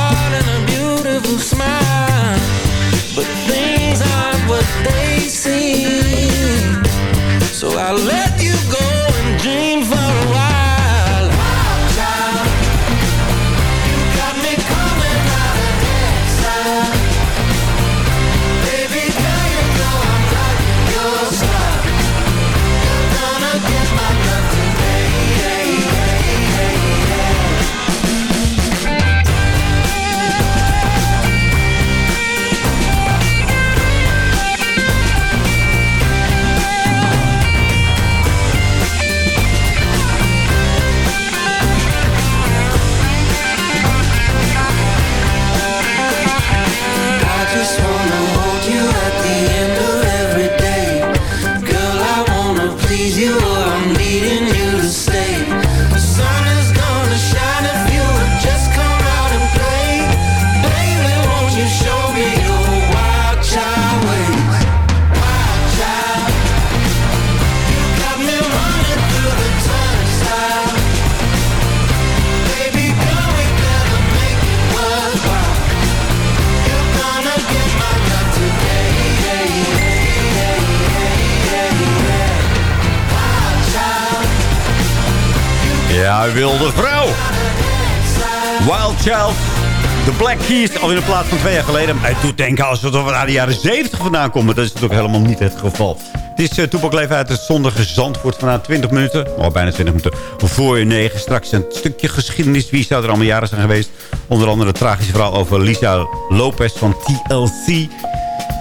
Keys, al in plaats van twee jaar geleden. Het doet denken alsof we naar de jaren 70 vandaan komen. Dat is natuurlijk helemaal niet het geval. Het is uh, Toepak uit het zondige Zandvoort vanaf 20 minuten. Oh, bijna 20 minuten voor je negen. Straks een stukje geschiedenis. Wie zou er allemaal jaren zijn geweest? Onder andere het tragische verhaal over Lisa Lopez van TLC.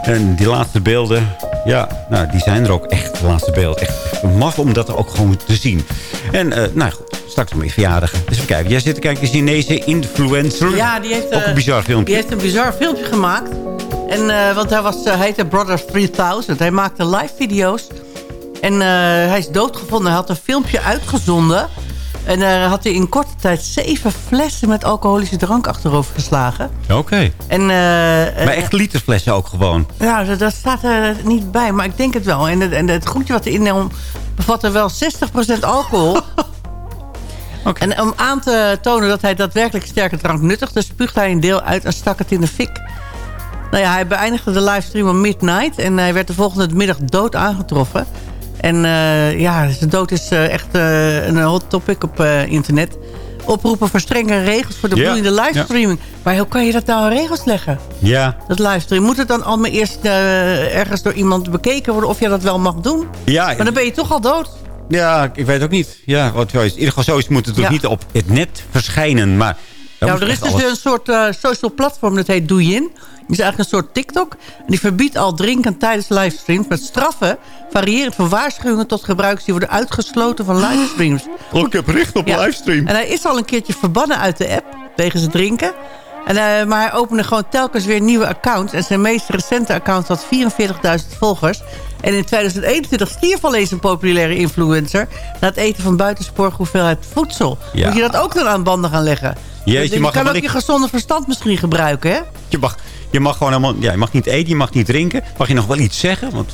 En die laatste beelden, ja, nou, die zijn er ook echt, de laatste beelden. Echt, echt maf om dat ook gewoon te zien. En, eh, nou straks meer verjaardagen. Dus even kijken, jij zit te kijken, Chinese influencer. Ja, die heeft, Ook eh, een bizar filmpje. Die heeft een bizar filmpje gemaakt. En, eh, want hij, was, hij heette Brothers 3000. Hij maakte live video's. En eh, hij is doodgevonden. Hij had een filmpje uitgezonden. En daar had hij in korte tijd zeven flessen met alcoholische drank achterover geslagen. Oké. En, eh, Maar echt literflessen ook gewoon. Ja, dat, dat staat er niet bij, maar ik denk het wel. En het, en het groentje wat erin bevatte wel 60% alcohol. En om aan te tonen dat hij daadwerkelijk sterke drank nuttigde... spuugde hij een deel uit en stak het in de fik. Nou ja, hij beëindigde de livestream om midnight... en hij werd de volgende middag dood aangetroffen. En eh, ja, zijn dood is eh, echt eh, een hot topic op internet. Oproepen voor strenge regels voor de bloeiende livestreaming. Maar hoe kan je dat nou in regels leggen? Ja. Dat livestream. Moet het dan allemaal eerst ergens door iemand bekeken worden... of je dat wel mag doen? Ja, Maar dan ben je toch al dood. Ja, ik weet ook niet. Ja, wat, in ieder geval zoiets moet het Ja. niet op het net verschijnen. Maar er is dus alles- een soort eh, social platform, dat heet Douyin. Die is eigenlijk een soort TikTok. En die verbiedt al drinken tijdens livestreams... met straffen variërend van waarschuwingen tot gebruikers... die worden uitgesloten van livestreams. Oh, ik heb recht op Ja. livestream. En hij is al een keertje verbannen uit de app wegens het drinken. En, eh, maar hij opende gewoon telkens weer nieuwe accounts. En zijn meest recente account had 44.000 volgers. En in 2021 stierf al eens een populaire influencer... na het eten van buitensporige hoeveelheid voedsel. Ja. Moet je dat ook dan aan banden gaan leggen? Jeetje, je mag kan ook ik- je gezonde verstand misschien gebruiken, hè? Je mag, je mag gewoon helemaal... Ja, je mag niet eten, je mag niet drinken. Mag je nog wel iets zeggen? Want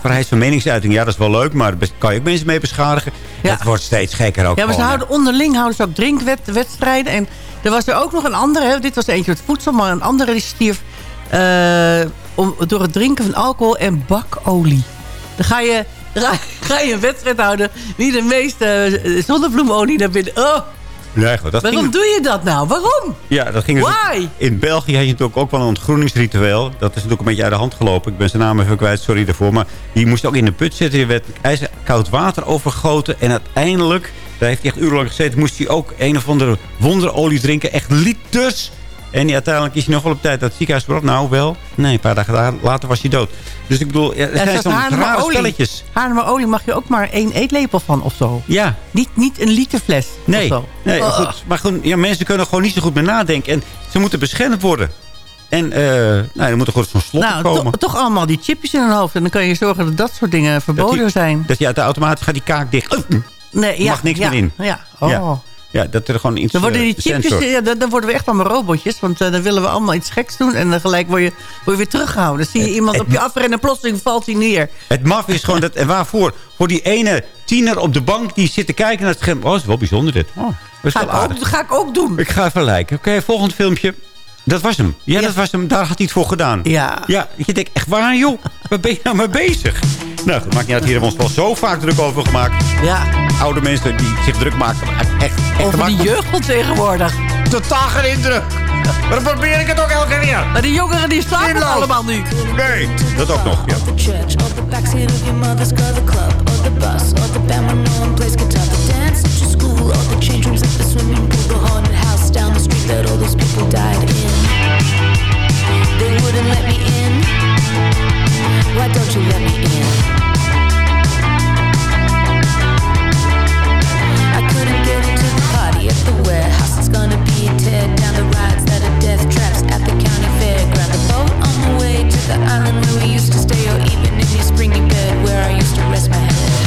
vrijheid van meningsuiting, ja, dat is wel leuk. Maar daar kan je ook mensen mee beschadigen. Het wordt steeds gekker ook Ja, maar ze houden onderling houden ze ook drinkwedstrijden. En er was er ook nog een andere. Dit was eentje met voedsel, maar een andere die stierf eh, om, door het drinken van alcohol en bakolie. Dan ga je, ga, je een wedstrijd houden wie de meeste eh, zonnebloemolie naar binnen. Oh, Nee, goed, dat waarom ging, doe je dat nou? Waarom? ja, dat ging Why? In België had je natuurlijk ook wel een ontgroeningsritueel. Dat is natuurlijk een beetje uit de hand gelopen. Ik ben zijn naam even kwijt, sorry daarvoor. Maar die moest ook in de put zitten. Je werd ijskoud water overgoten. En uiteindelijk, daar heeft hij echt urenlang gezeten... moest hij ook een of andere wonderolie drinken. Echt liters. En die, uiteindelijk is hij nog wel op tijd uit het ziekenhuis gebracht. Nou, wel. Nee, een paar dagen la- later was hij dood. Dus ik bedoel, ja, er Ja, zijn soms rare haarlemmerolie. spelletjes. Haarlemmerolie mag je ook maar één eetlepel van of zo. Ja. Niet, niet een literfles Nee, of zo. nee Oh. goed. maar goed, ja, mensen kunnen gewoon niet zo goed meer nadenken. En ze moeten beschermd worden. En eh nou, er moet er gewoon zo'n slot Nou, komen. to- toch allemaal die chipjes in hun hoofd. En dan kan je zorgen dat dat soort dingen verboden die- zijn. Dat je uit de automaat gaat die kaak dicht. Nee, er ja, mag niks ja, meer in. Ja, oh. Ja. Ja, dat er gewoon iets Dan worden die eh, chipjes, sensor. ja, dan, worden we echt allemaal robotjes. Want eh, dan willen we allemaal iets geks doen. En dan gelijk word je, word je weer teruggehouden. Dan zie je iemand op je afrennen en plotseling valt hij neer. Het maf is gewoon dat... En waarvoor? Voor die ene tiener op de bank die zit te kijken naar het scherm. Oh, dat is wel bijzonder dit. Oh, Ga ik, ook, ga ik ook doen. Ik ga even lijken. Oké, volgend filmpje. Dat was hem. Ja, dat was hem. Daar had hij het voor gedaan. Ja. Ja, je denkt, echt waar joh? Waar ben je nou mee bezig? Nou, dat maakt niet uit. Hier hebben we ons wel zo vaak druk over gemaakt. Ja. Oude mensen die zich druk maken. maar Echt, echt Over die jeugd van tegenwoordig. Totaal geen indruk. Maar dan probeer ik het ook elke keer. Maar die jongeren die slapen Inloop. allemaal nu. Nee, dat ook nog. Ja. They wouldn't let me. Why don't you let me in? I couldn't get the party at the warehouse. It's gonna be a tear down the rides that are death traps at the county fair. Grab a boat on the way to the island where we used to stay, or even in your springy bed where I used to rest my head.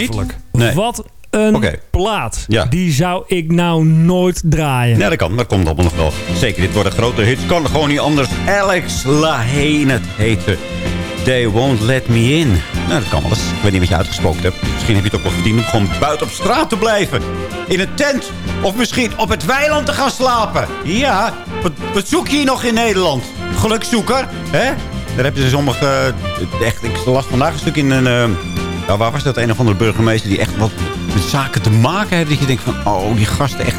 Ongelooflijk. Nee. Wat een plaat. Ja. Die zou ik nou nooit draaien. Ja, dat kan. Dat komt allemaal nog wel. Zeker, dit worden grote hits. Kan gewoon niet anders. Alex Lahane het heten. They Won't Let Me In. Nou, dat kan eens. Ik weet niet wat je uitgesproken hebt. Misschien heb je het ook wel verdiend om gewoon buiten op straat te blijven. In een tent. Of misschien op het weiland te gaan slapen. Ja, wat, wat zoek je hier nog in Nederland? Gelukzoeker, hè? Daar hebben ze sommige... eh, echt, ik las vandaag een stuk in een... eh, ja, waar was dat? Een of andere burgemeester die echt wat met zaken te maken heeft. Dat je denkt van, oh, die gasten echt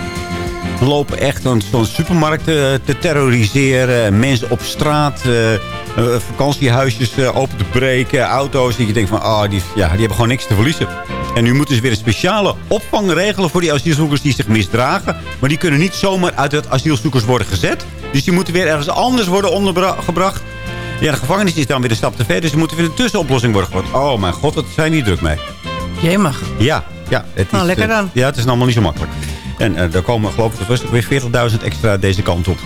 lopen echt zo'n supermarkt eh, te terroriseren. Mensen op straat, eh, vakantiehuisjes eh, open te breken, auto's. Dat je denkt van, ah, die, ja, die hebben gewoon niks te verliezen. En nu moeten ze weer een speciale opvang regelen voor die asielzoekers die zich misdragen. Maar die kunnen niet zomaar uit het asielzoekers worden gezet. Dus die moeten weer ergens anders worden ondergebracht. Ja, de gevangenis is dan weer een stap te ver. Dus er moet weer een tussenoplossing worden gevonden. Oh mijn god, wat zijn die druk mee. Jemig. Ja, ja. Het Nou, is, lekker eh, dan. Ja, het is allemaal niet zo makkelijk. En eh daar komen geloof ik rustig weer 40.000 extra deze kant op.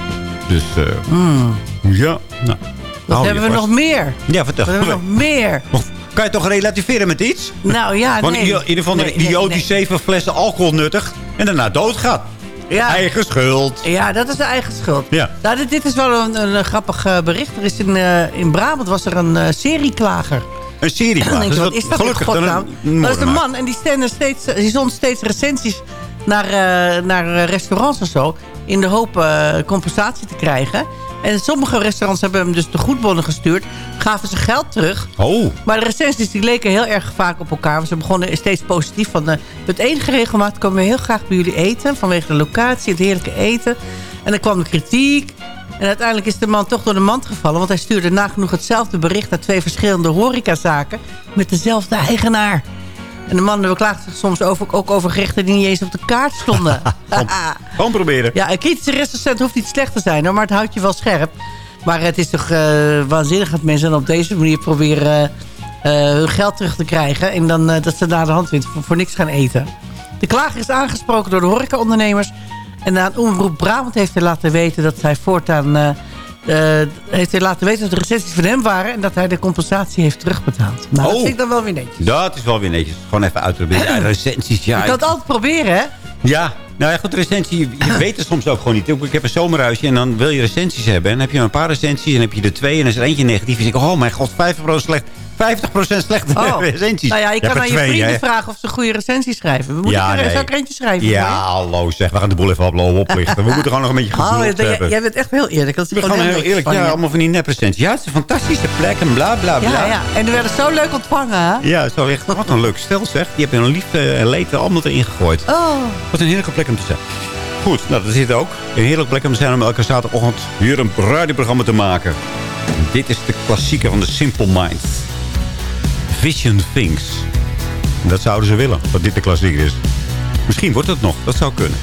Dus eh, Hmm. ja, nou. Wat hebben we vast. nog meer? Ja, vertel. Wat hebben we nog meer? Kan je toch relativeren met iets? Nou ja, Want nee. in ieder geval Nee, een nee, idioot die zeven flessen alcohol nuttigt en daarna doodgaat. Ja. Eigen schuld. Ja, dat is de eigen schuld. Ja. Nou, dit, dit is wel een, een, grappig eh, bericht. Er is in, eh, in Brabant was er een eh, serieklager. Een serie Dan denk je, wat is dat in Gelukkig. godsnaam? een Dat is een man en die, steeds, die zond steeds recensies naar, naar restaurants of zo. In de hoop compensatie te krijgen. En sommige restaurants hebben hem dus de goedbonnen gestuurd. Gaven ze geld terug. Oh. Maar de recensies die leken heel erg vaak op elkaar. Ze begonnen steeds positief van... eh, het enige regelmaat komen we heel graag bij jullie eten. Vanwege de locatie, het heerlijke eten. En dan kwam de kritiek. En uiteindelijk is de man toch door de mand gevallen. Want hij stuurde nagenoeg hetzelfde bericht... naar twee verschillende horecazaken... met dezelfde eigenaar. En de man beklaagde zich soms over, ook over gerechten... die niet eens op de kaart stonden. Gewoon proberen. Ja, een kritische recensent hoeft niet slecht te zijn, hoor, maar het houdt je wel scherp. Maar het is toch eh, waanzinnig dat mensen op deze manier proberen eh, hun geld terug te krijgen. En dan eh, dat ze na de hand wint voor, voor niks gaan eten. De klager is aangesproken door de horecaondernemers. En aan Omroep Brabant heeft hij laten weten dat hij voortaan... eh, heeft hij laten weten dat de recensies van hem waren... en dat hij de compensatie heeft terugbetaald. Nou, dat Oh. vind ik dan wel weer netjes. Dat is wel weer netjes. Gewoon even uitproberen. Ja, recensies, ja. Je kan het altijd proberen, hè? Ja, nou ja, goed, recensie, je, weet het soms ook gewoon niet. Ik heb een zomerhuisje en dan wil je recensies hebben. En dan heb je een paar recensies en dan heb je er twee en dan is er eentje negatief. En dan denk ik, oh mijn god, 50% slecht. 50% slechte Oh. recensies. Nou ja, je hebt kan aan je vrienden vragen of ze goede recensies schrijven. We moeten Ja, er nee. ik er eentje schrijven. Ja, je? hallo zeg. We gaan de boel even oplopen oplichten. We moeten gewoon nog een beetje Oh, jij, hebben. jij bent echt heel eerlijk. Dat is Ik gewoon gewoon heel eerlijk. Ja, allemaal van die neprecensies. Ja, het is een fantastische plek en bla bla bla. Ja, ja. En die werden zo leuk ontvangen, hè? Ja, zo echt. Wat een leuk stel zeg. Die hebben hun liefde en leed er allemaal erin gegooid. Oh. Wat een heerlijke plek om te zijn. Goed, nou dat is het ook. Een heerlijke plek om te zijn om elke zaterdagochtend hier een radioprogramma te maken. En dit is de klassieker van de Simple Minds. Vision Things. Dat zouden ze willen, dat dit de klassieker is. Misschien wordt het nog, dat zou kunnen.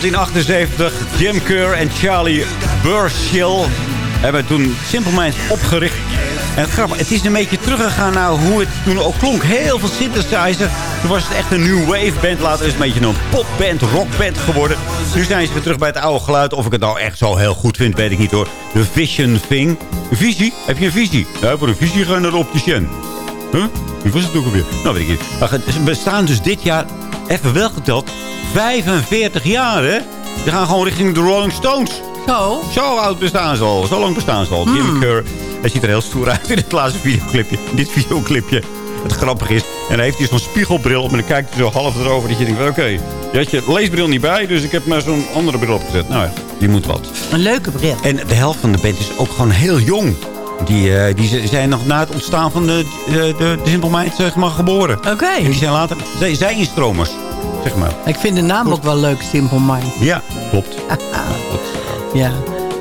1978, Jim Kerr en Charlie Burchill hebben toen Simple Minds opgericht. En grappig, het is een beetje teruggegaan naar hoe het toen ook klonk. Heel veel synthesizer. Toen was het echt een new wave band. Later is het een beetje een popband, rockband geworden. Nu zijn ze weer terug bij het oude geluid. Of ik het nou echt zo heel goed vind, weet ik niet hoor. De Vision Thing. Visie? Heb je een visie? Ja, voor een visie gaan naar de opticien. Huh? Wie was het ook alweer? Nou, weet ik niet. Ze bestaan dus dit jaar, even wel geteld, 45 jaar, hè? Ze gaan gewoon richting de Rolling Stones. Zo? Zo oud bestaan ze al. Zo lang bestaan ze al. Jim Kerr, hij ziet er heel stoer uit in het laatste videoclipje. Dit videoclipje. Het grappige is, en dan heeft hij zo'n spiegelbril op en dan kijkt hij zo half erover. Dat je denkt, oké, je had je leesbril niet bij, dus ik heb maar zo'n andere bril opgezet. Nou ja, die moet wat. Een leuke bril. En de helft van de band is ook gewoon heel jong. Die, eh, die zijn nog na het ontstaan van de, de, de, de Simple Minds zeg maar, geboren. Oké. En die zijn later zij, zij instromers, zeg maar. Ik vind de naam ook wel leuk, Simple Mind. Ja, klopt. Ja.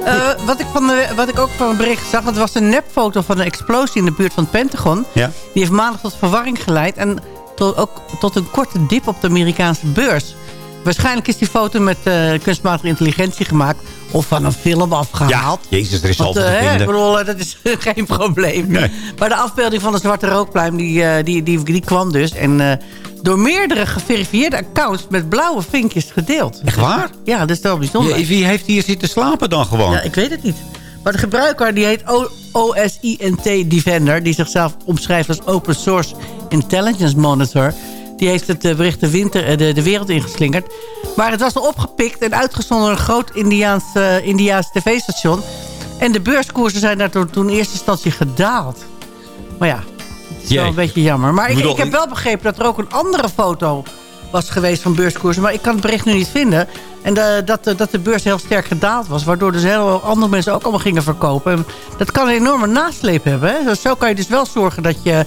Eh, wat, ik van de, wat ik ook van een bericht zag, het was een nepfoto van een explosie in de buurt van het Pentagon. Ja. Die heeft maandag tot verwarring geleid en tot, ook tot een korte dip op de Amerikaanse beurs. Waarschijnlijk is die foto met eh, kunstmatige intelligentie gemaakt of van een film afgehaald. Jezus, er is Want, altijd eh, ik vinden. bedoel, eh, dat is geen probleem. Nee. Maar de afbeelding van de zwarte rookpluim, die, eh, die, die, die kwam dus. En eh, door meerdere geverifieerde accounts met blauwe vinkjes gedeeld. Echt waar? Ja, dat is wel bijzonder. Ja, wie heeft hier zitten slapen dan gewoon? Ja, ik weet het niet. Maar de gebruiker die heet OSINT Defender... die zichzelf omschrijft als Open Source Intelligence Monitor... die heeft het eh, bericht de, winter, eh, de, de wereld ingeslingerd. Maar het was al opgepikt en uitgezonden door een groot Indiaans, Indiaans tv-station. En de beurskoersen zijn daar toen, in eerste instantie gedaald. Maar ja, het is wel een beetje jammer. Maar Ik ik, heb wel begrepen dat er ook een andere foto was geweest van beurskoersen. Maar ik kan het bericht nu niet vinden. En de- dat, de- dat de beurs heel sterk gedaald was. Waardoor dus heel veel andere mensen ook allemaal gingen verkopen. En dat kan een enorme nasleep hebben. Hè? Zo kan je dus wel zorgen dat je...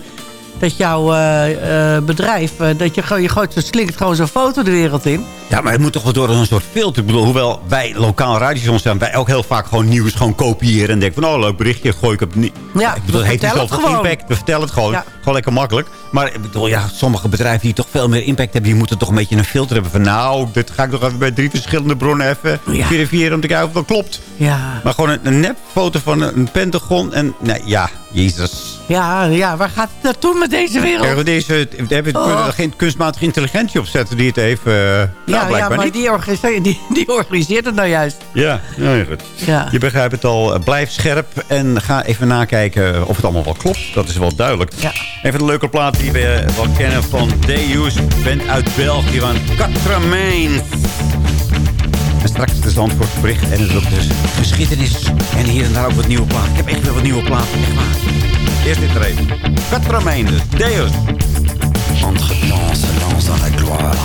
Dat jouw eh, eh, bedrijf, eh, dat je, je gooit zo slinkt gewoon zo'n foto de wereld in. Ja, maar het moet toch wel door een soort filter. Ik bedoel, hoewel wij lokaal radiostations zijn... wij ook heel vaak gewoon nieuws gewoon kopiëren... en denken van, oh, leuk berichtje, gooi ik het niet. Ja, ik bedoel, het heeft niet zoveel impact. We vertellen het gewoon. Ja. Gewoon lekker makkelijk. Maar ik bedoel, ja, sommige bedrijven die toch veel meer impact hebben... die moeten toch een beetje een filter hebben van... nou, dit ga ik nog even bij drie verschillende bronnen even Ja. verifiëren... om te kijken of dat klopt. Ja, Maar gewoon een, nepfoto van een, pentagon en... Nee, ja, jezus. ja, ja waar gaat het naartoe met deze wereld? Kijk, deze, we hebben Oh. kunnen geen kunstmatige intelligentie op zetten die het even... eh, nou, ja, maar niet. die, organiseert, die, die organiseert het nou juist. Ja, nou ja, goed. Ja. Je begrijpt het al. Blijf scherp en ga even nakijken of het allemaal wel klopt. Dat is wel duidelijk. Ja. Een leuke platen die we wel kennen van Deus. bent uit België van Katramijn. En straks de Zandvoort bericht en het ook dus geschiedenis. En hier en daar ook wat nieuwe platen. Ik heb echt wel wat nieuwe platen. Echt. Eerst dit er even. Katramijn dus. Deus. Entre-temps se lance dans la gloire,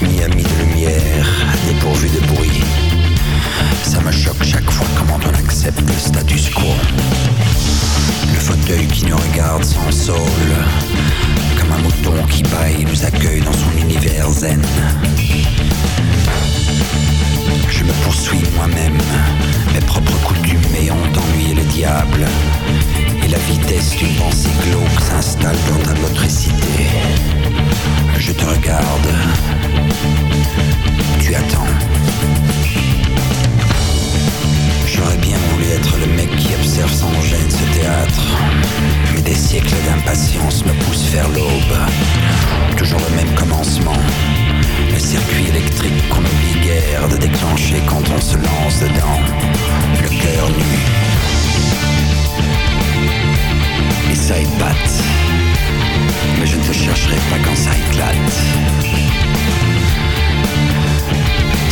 mi-ami de lumière, dépourvu de bruit. Ça me choque chaque fois comment on accepte le status quo. Le fauteuil qui nous regarde sans soul, comme un mouton qui baille nous accueille dans son univers zen. Je me poursuis moi-même, mes propres coutumes ayant ennuyé le diable. Et la vitesse d'une pensée glauque s'installe dans ta motricité. Je te regarde. Tu attends. J'aurais bien voulu être le mec qui observe sans gêne ce théâtre. Mais des siècles d'impatience me poussent vers l'aube. Toujours le même commencement. Le circuit électrique qu'on oublie guère de déclencher quand on se lance dedans. Le cœur nu. Et ça épate. Mais je ne te chercherai pas quand ça éclate.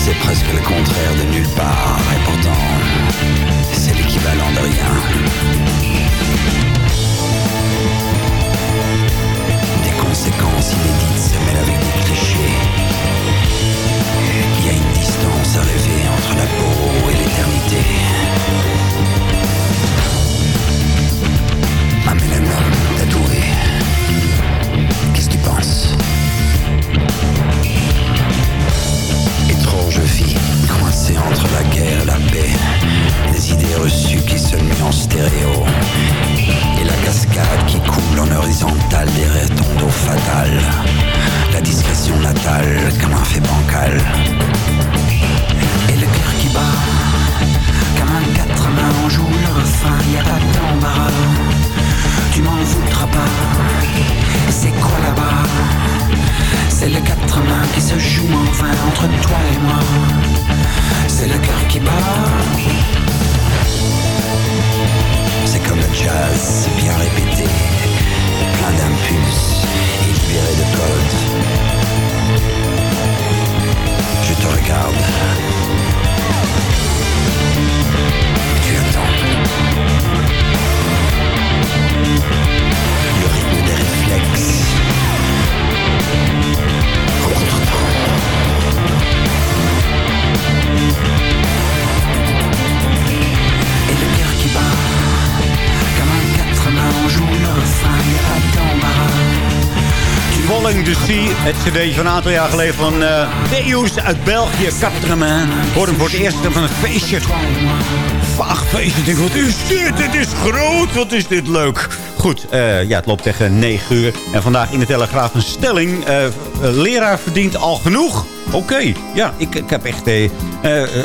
C'est presque le contraire de nulle part. Et pourtant, c'est l'équivalent de rien. Des conséquences inédites se mêlent avec des clichés. Il y a une distance à rêver entre la peau et l'éternité. Entre la guerre et la paix. Des idées reçues qui se muent en stéréo. Et la cascade qui coule en horizontale derrière ton dos fatal. La discrétion natale cd van een aantal jaar geleden van eh Deus uit België, Captraman. Hoor hem voor het eerst van een feestje. Vaag feestje. Ik denk, wat is dit? Het is groot. Wat is dit leuk. Goed, eh, ja, het loopt tegen 9 uur. En vandaag in de Telegraaf een stelling. eh, leraar verdient al genoeg. Oké, ja, ik, ik heb echt... eh,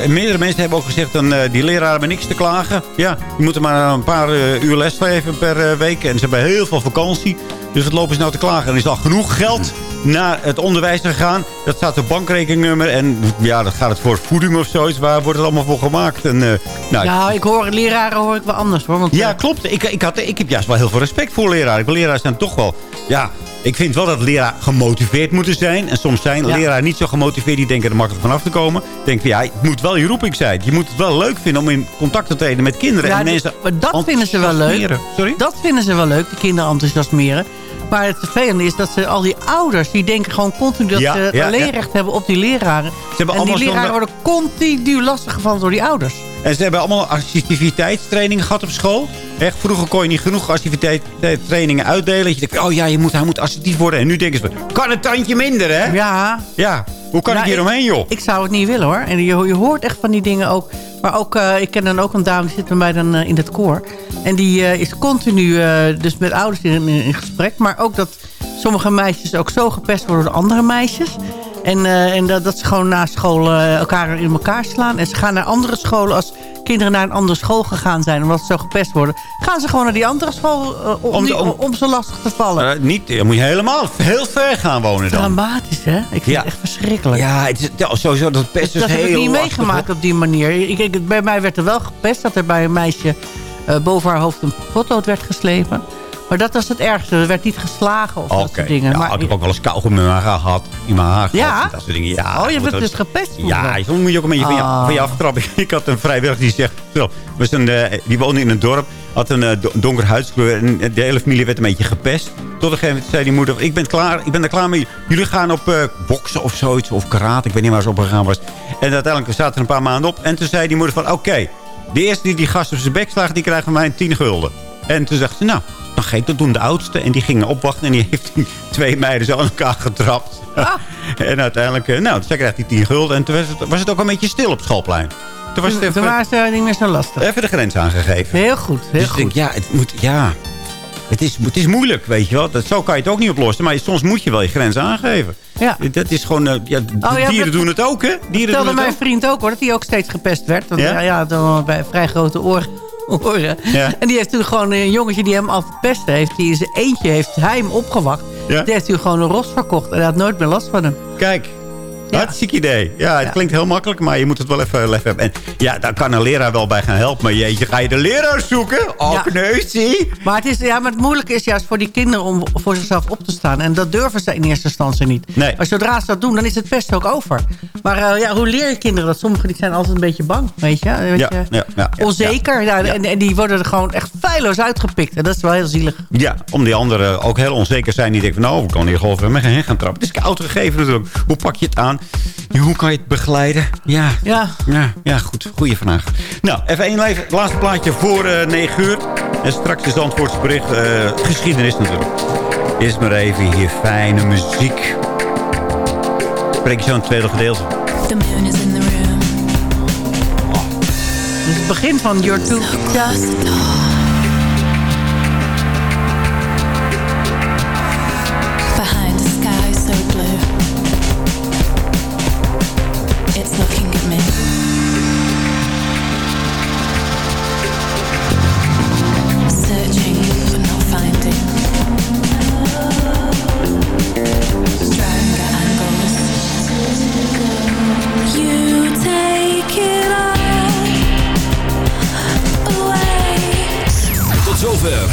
meerdere mensen hebben ook gezegd... dan die leraren hebben niks te klagen. Ja, die moeten maar een paar uur les geven per week. En ze hebben heel veel vakantie. Dus wat lopen ze nou te klagen? Er is al genoeg geld naar het onderwijs gegaan. Dat staat op bankrekeningnummer. En ja, dan gaat het voor voeding of zoiets. Waar wordt het allemaal voor gemaakt? En, eh, nou, Ja, ik hoor leraren hoor ik wel anders hoor. Want, ja, eh, klopt. Ik, ik, had, ik heb juist wel heel veel respect voor leraren. Ik leraren zijn toch wel... Ja, ik vind wel dat leraren gemotiveerd moeten zijn. En soms zijn Ja. leraren niet zo gemotiveerd. Die denken er makkelijk vanaf te komen. Denk van ja, het moet wel je roeping zijn. Je moet het wel leuk vinden om in contact te treden met kinderen. Ja, en die- mensen maar dat vinden ze wel leuk. Sorry? Dat vinden ze wel leuk, de kinderen enthousiasmeren. Maar het vervelende is dat ze al die ouders... die denken gewoon continu dat Ja, ze ja, alleen ja. recht hebben op die leraren. hebben en die leraren worden continu lastiggevallen door die ouders. En ze hebben allemaal activiteitstrainingen gehad op school. Echt, vroeger kon je niet genoeg activiteitstrainingen uitdelen. Dat je denkt, oh ja, je moet, hij moet assertief worden. En nu denken ze, kan een tandje minder, hè? Ja. Ja, hoe kan Nou, ik hier omheen, joh? Ik zou het niet willen hoor. En je, je hoort echt van die dingen ook. Maar ook, eh, ik ken dan ook een dame, die zit bij mij dan eh, in het koor. En die eh, is continu dus met ouders in, in gesprek. Maar ook dat sommige meisjes ook zo gepest worden door andere meisjes. En, en dat, dat ze gewoon na school elkaar in elkaar slaan. En ze gaan naar andere scholen als kinderen naar een andere school gegaan zijn... omdat ze zo gepest worden... gaan ze gewoon naar die andere school eh, om, Om de- die- om- om ze lastig te vallen. Eh, niet, dan moet je helemaal heel ver gaan wonen dan. Dramatisch, hè? Ik vind Ja. het echt verschrikkelijk. Ja, het is, ja, sowieso dat pest is dat heb heel ik niet lastig, meegemaakt hoor. op die manier. Ik, ik- bij mij werd er wel gepest dat er bij een meisje eh, boven haar hoofd een potlood werd geslepen. Maar dat was het ergste. Er werd niet geslagen of dat soort dingen. ja, maar, ik heb ook wel eens kauwgom in mijn haar gehad. In mijn haar Ja? Dat soort dingen. Ja, oh, je bent dus gepest Ja, soms moet je ook een beetje van, je, Ah. van je aftrappen. Ik had een vrijwilliger die zegt... Zo, we zijn, eh, die woonde in een dorp, had een eh, do- donker huidskleur... en de hele familie werd een beetje gepest. Tot een gegeven moment zei die moeder... ik ben, klaar, ik ben er klaar mee. Jullie gaan op eh, boksen of zoiets, of karate. Ik weet niet waar ze op gegaan was. En uiteindelijk zaten er een paar maanden op. En toen zei die moeder van... oké, de eerste die die gast op zijn bek slaagt... die krijgt van mij een 10 gulden. En toen zegt ze... nou, dat doen, de oudste. En die gingen opwachten en die heeft die twee meiden zo aan elkaar getrapt. en uiteindelijk, eh, nou, zij krijgt die 10 gulden. En toen was het, was het ook een beetje stil op het schoolplein. Toen was het Toen even, waren ze niet meer zo lastig. even de grens aangegeven. Heel goed, heel dus goed. denk, ja, het moet, ja, het is, het is moeilijk, weet je wel. Dat, zo kan je het ook niet oplossen. Maar soms moet je wel je grens aangeven. Ja. Dat is gewoon, eh, ja, Oh, ja, dieren dat- doen het ook, hè? Dieren Vertelde het mijn vriend ook hoor, dat hij ook steeds gepest werd. Want Ja? ja, ja dan bij vrij grote oren. Oren. Ja. En die heeft toen gewoon een jongetje die hem altijd pestte heeft. Die in zijn eentje heeft hij hem opgewacht. Ja. Die heeft hij gewoon een ros verkocht. En hij had nooit meer last van hem. Kijk, hartstikke idee. Ja, het klinkt heel makkelijk, maar je moet het wel even lef hebben. En ja, daar kan een leraar wel bij gaan helpen. Maar jeetje, ga je de leraar zoeken? Oh, Ja. kneuzie. Maar het, is, ja, maar het moeilijke is juist voor die kinderen om voor zichzelf op te staan. En dat durven ze in eerste instantie niet. Nee. Maar zodra ze dat doen, dan is het best ook over. Maar eh, ja, hoe leer je kinderen dat? Sommigen die zijn altijd een beetje bang, weet je? Weet Ja, je? ja, ja, ja, Onzeker. Ja, En, en die worden er gewoon echt feilloos uitgepikt. En dat is wel heel zielig. Ja, om die anderen ook heel onzeker zijn. Die denken van, nou, ik kan hier golven met heen gaan trappen. Het is koud gegeven natuurlijk. Hoe pak je het aan? Hoe kan je het begeleiden? Ja, Ja. ja, ja goed. Goeie vraag. Nou, even één leven. Het laatste plaatje voor eh 9 uur. En straks is het antwoordsbericht. eh, geschiedenis natuurlijk. Eerst maar even hier fijne muziek. Spreek je zo in het tweede gedeelte. The moon is in the room. Dus het begin van Your Two.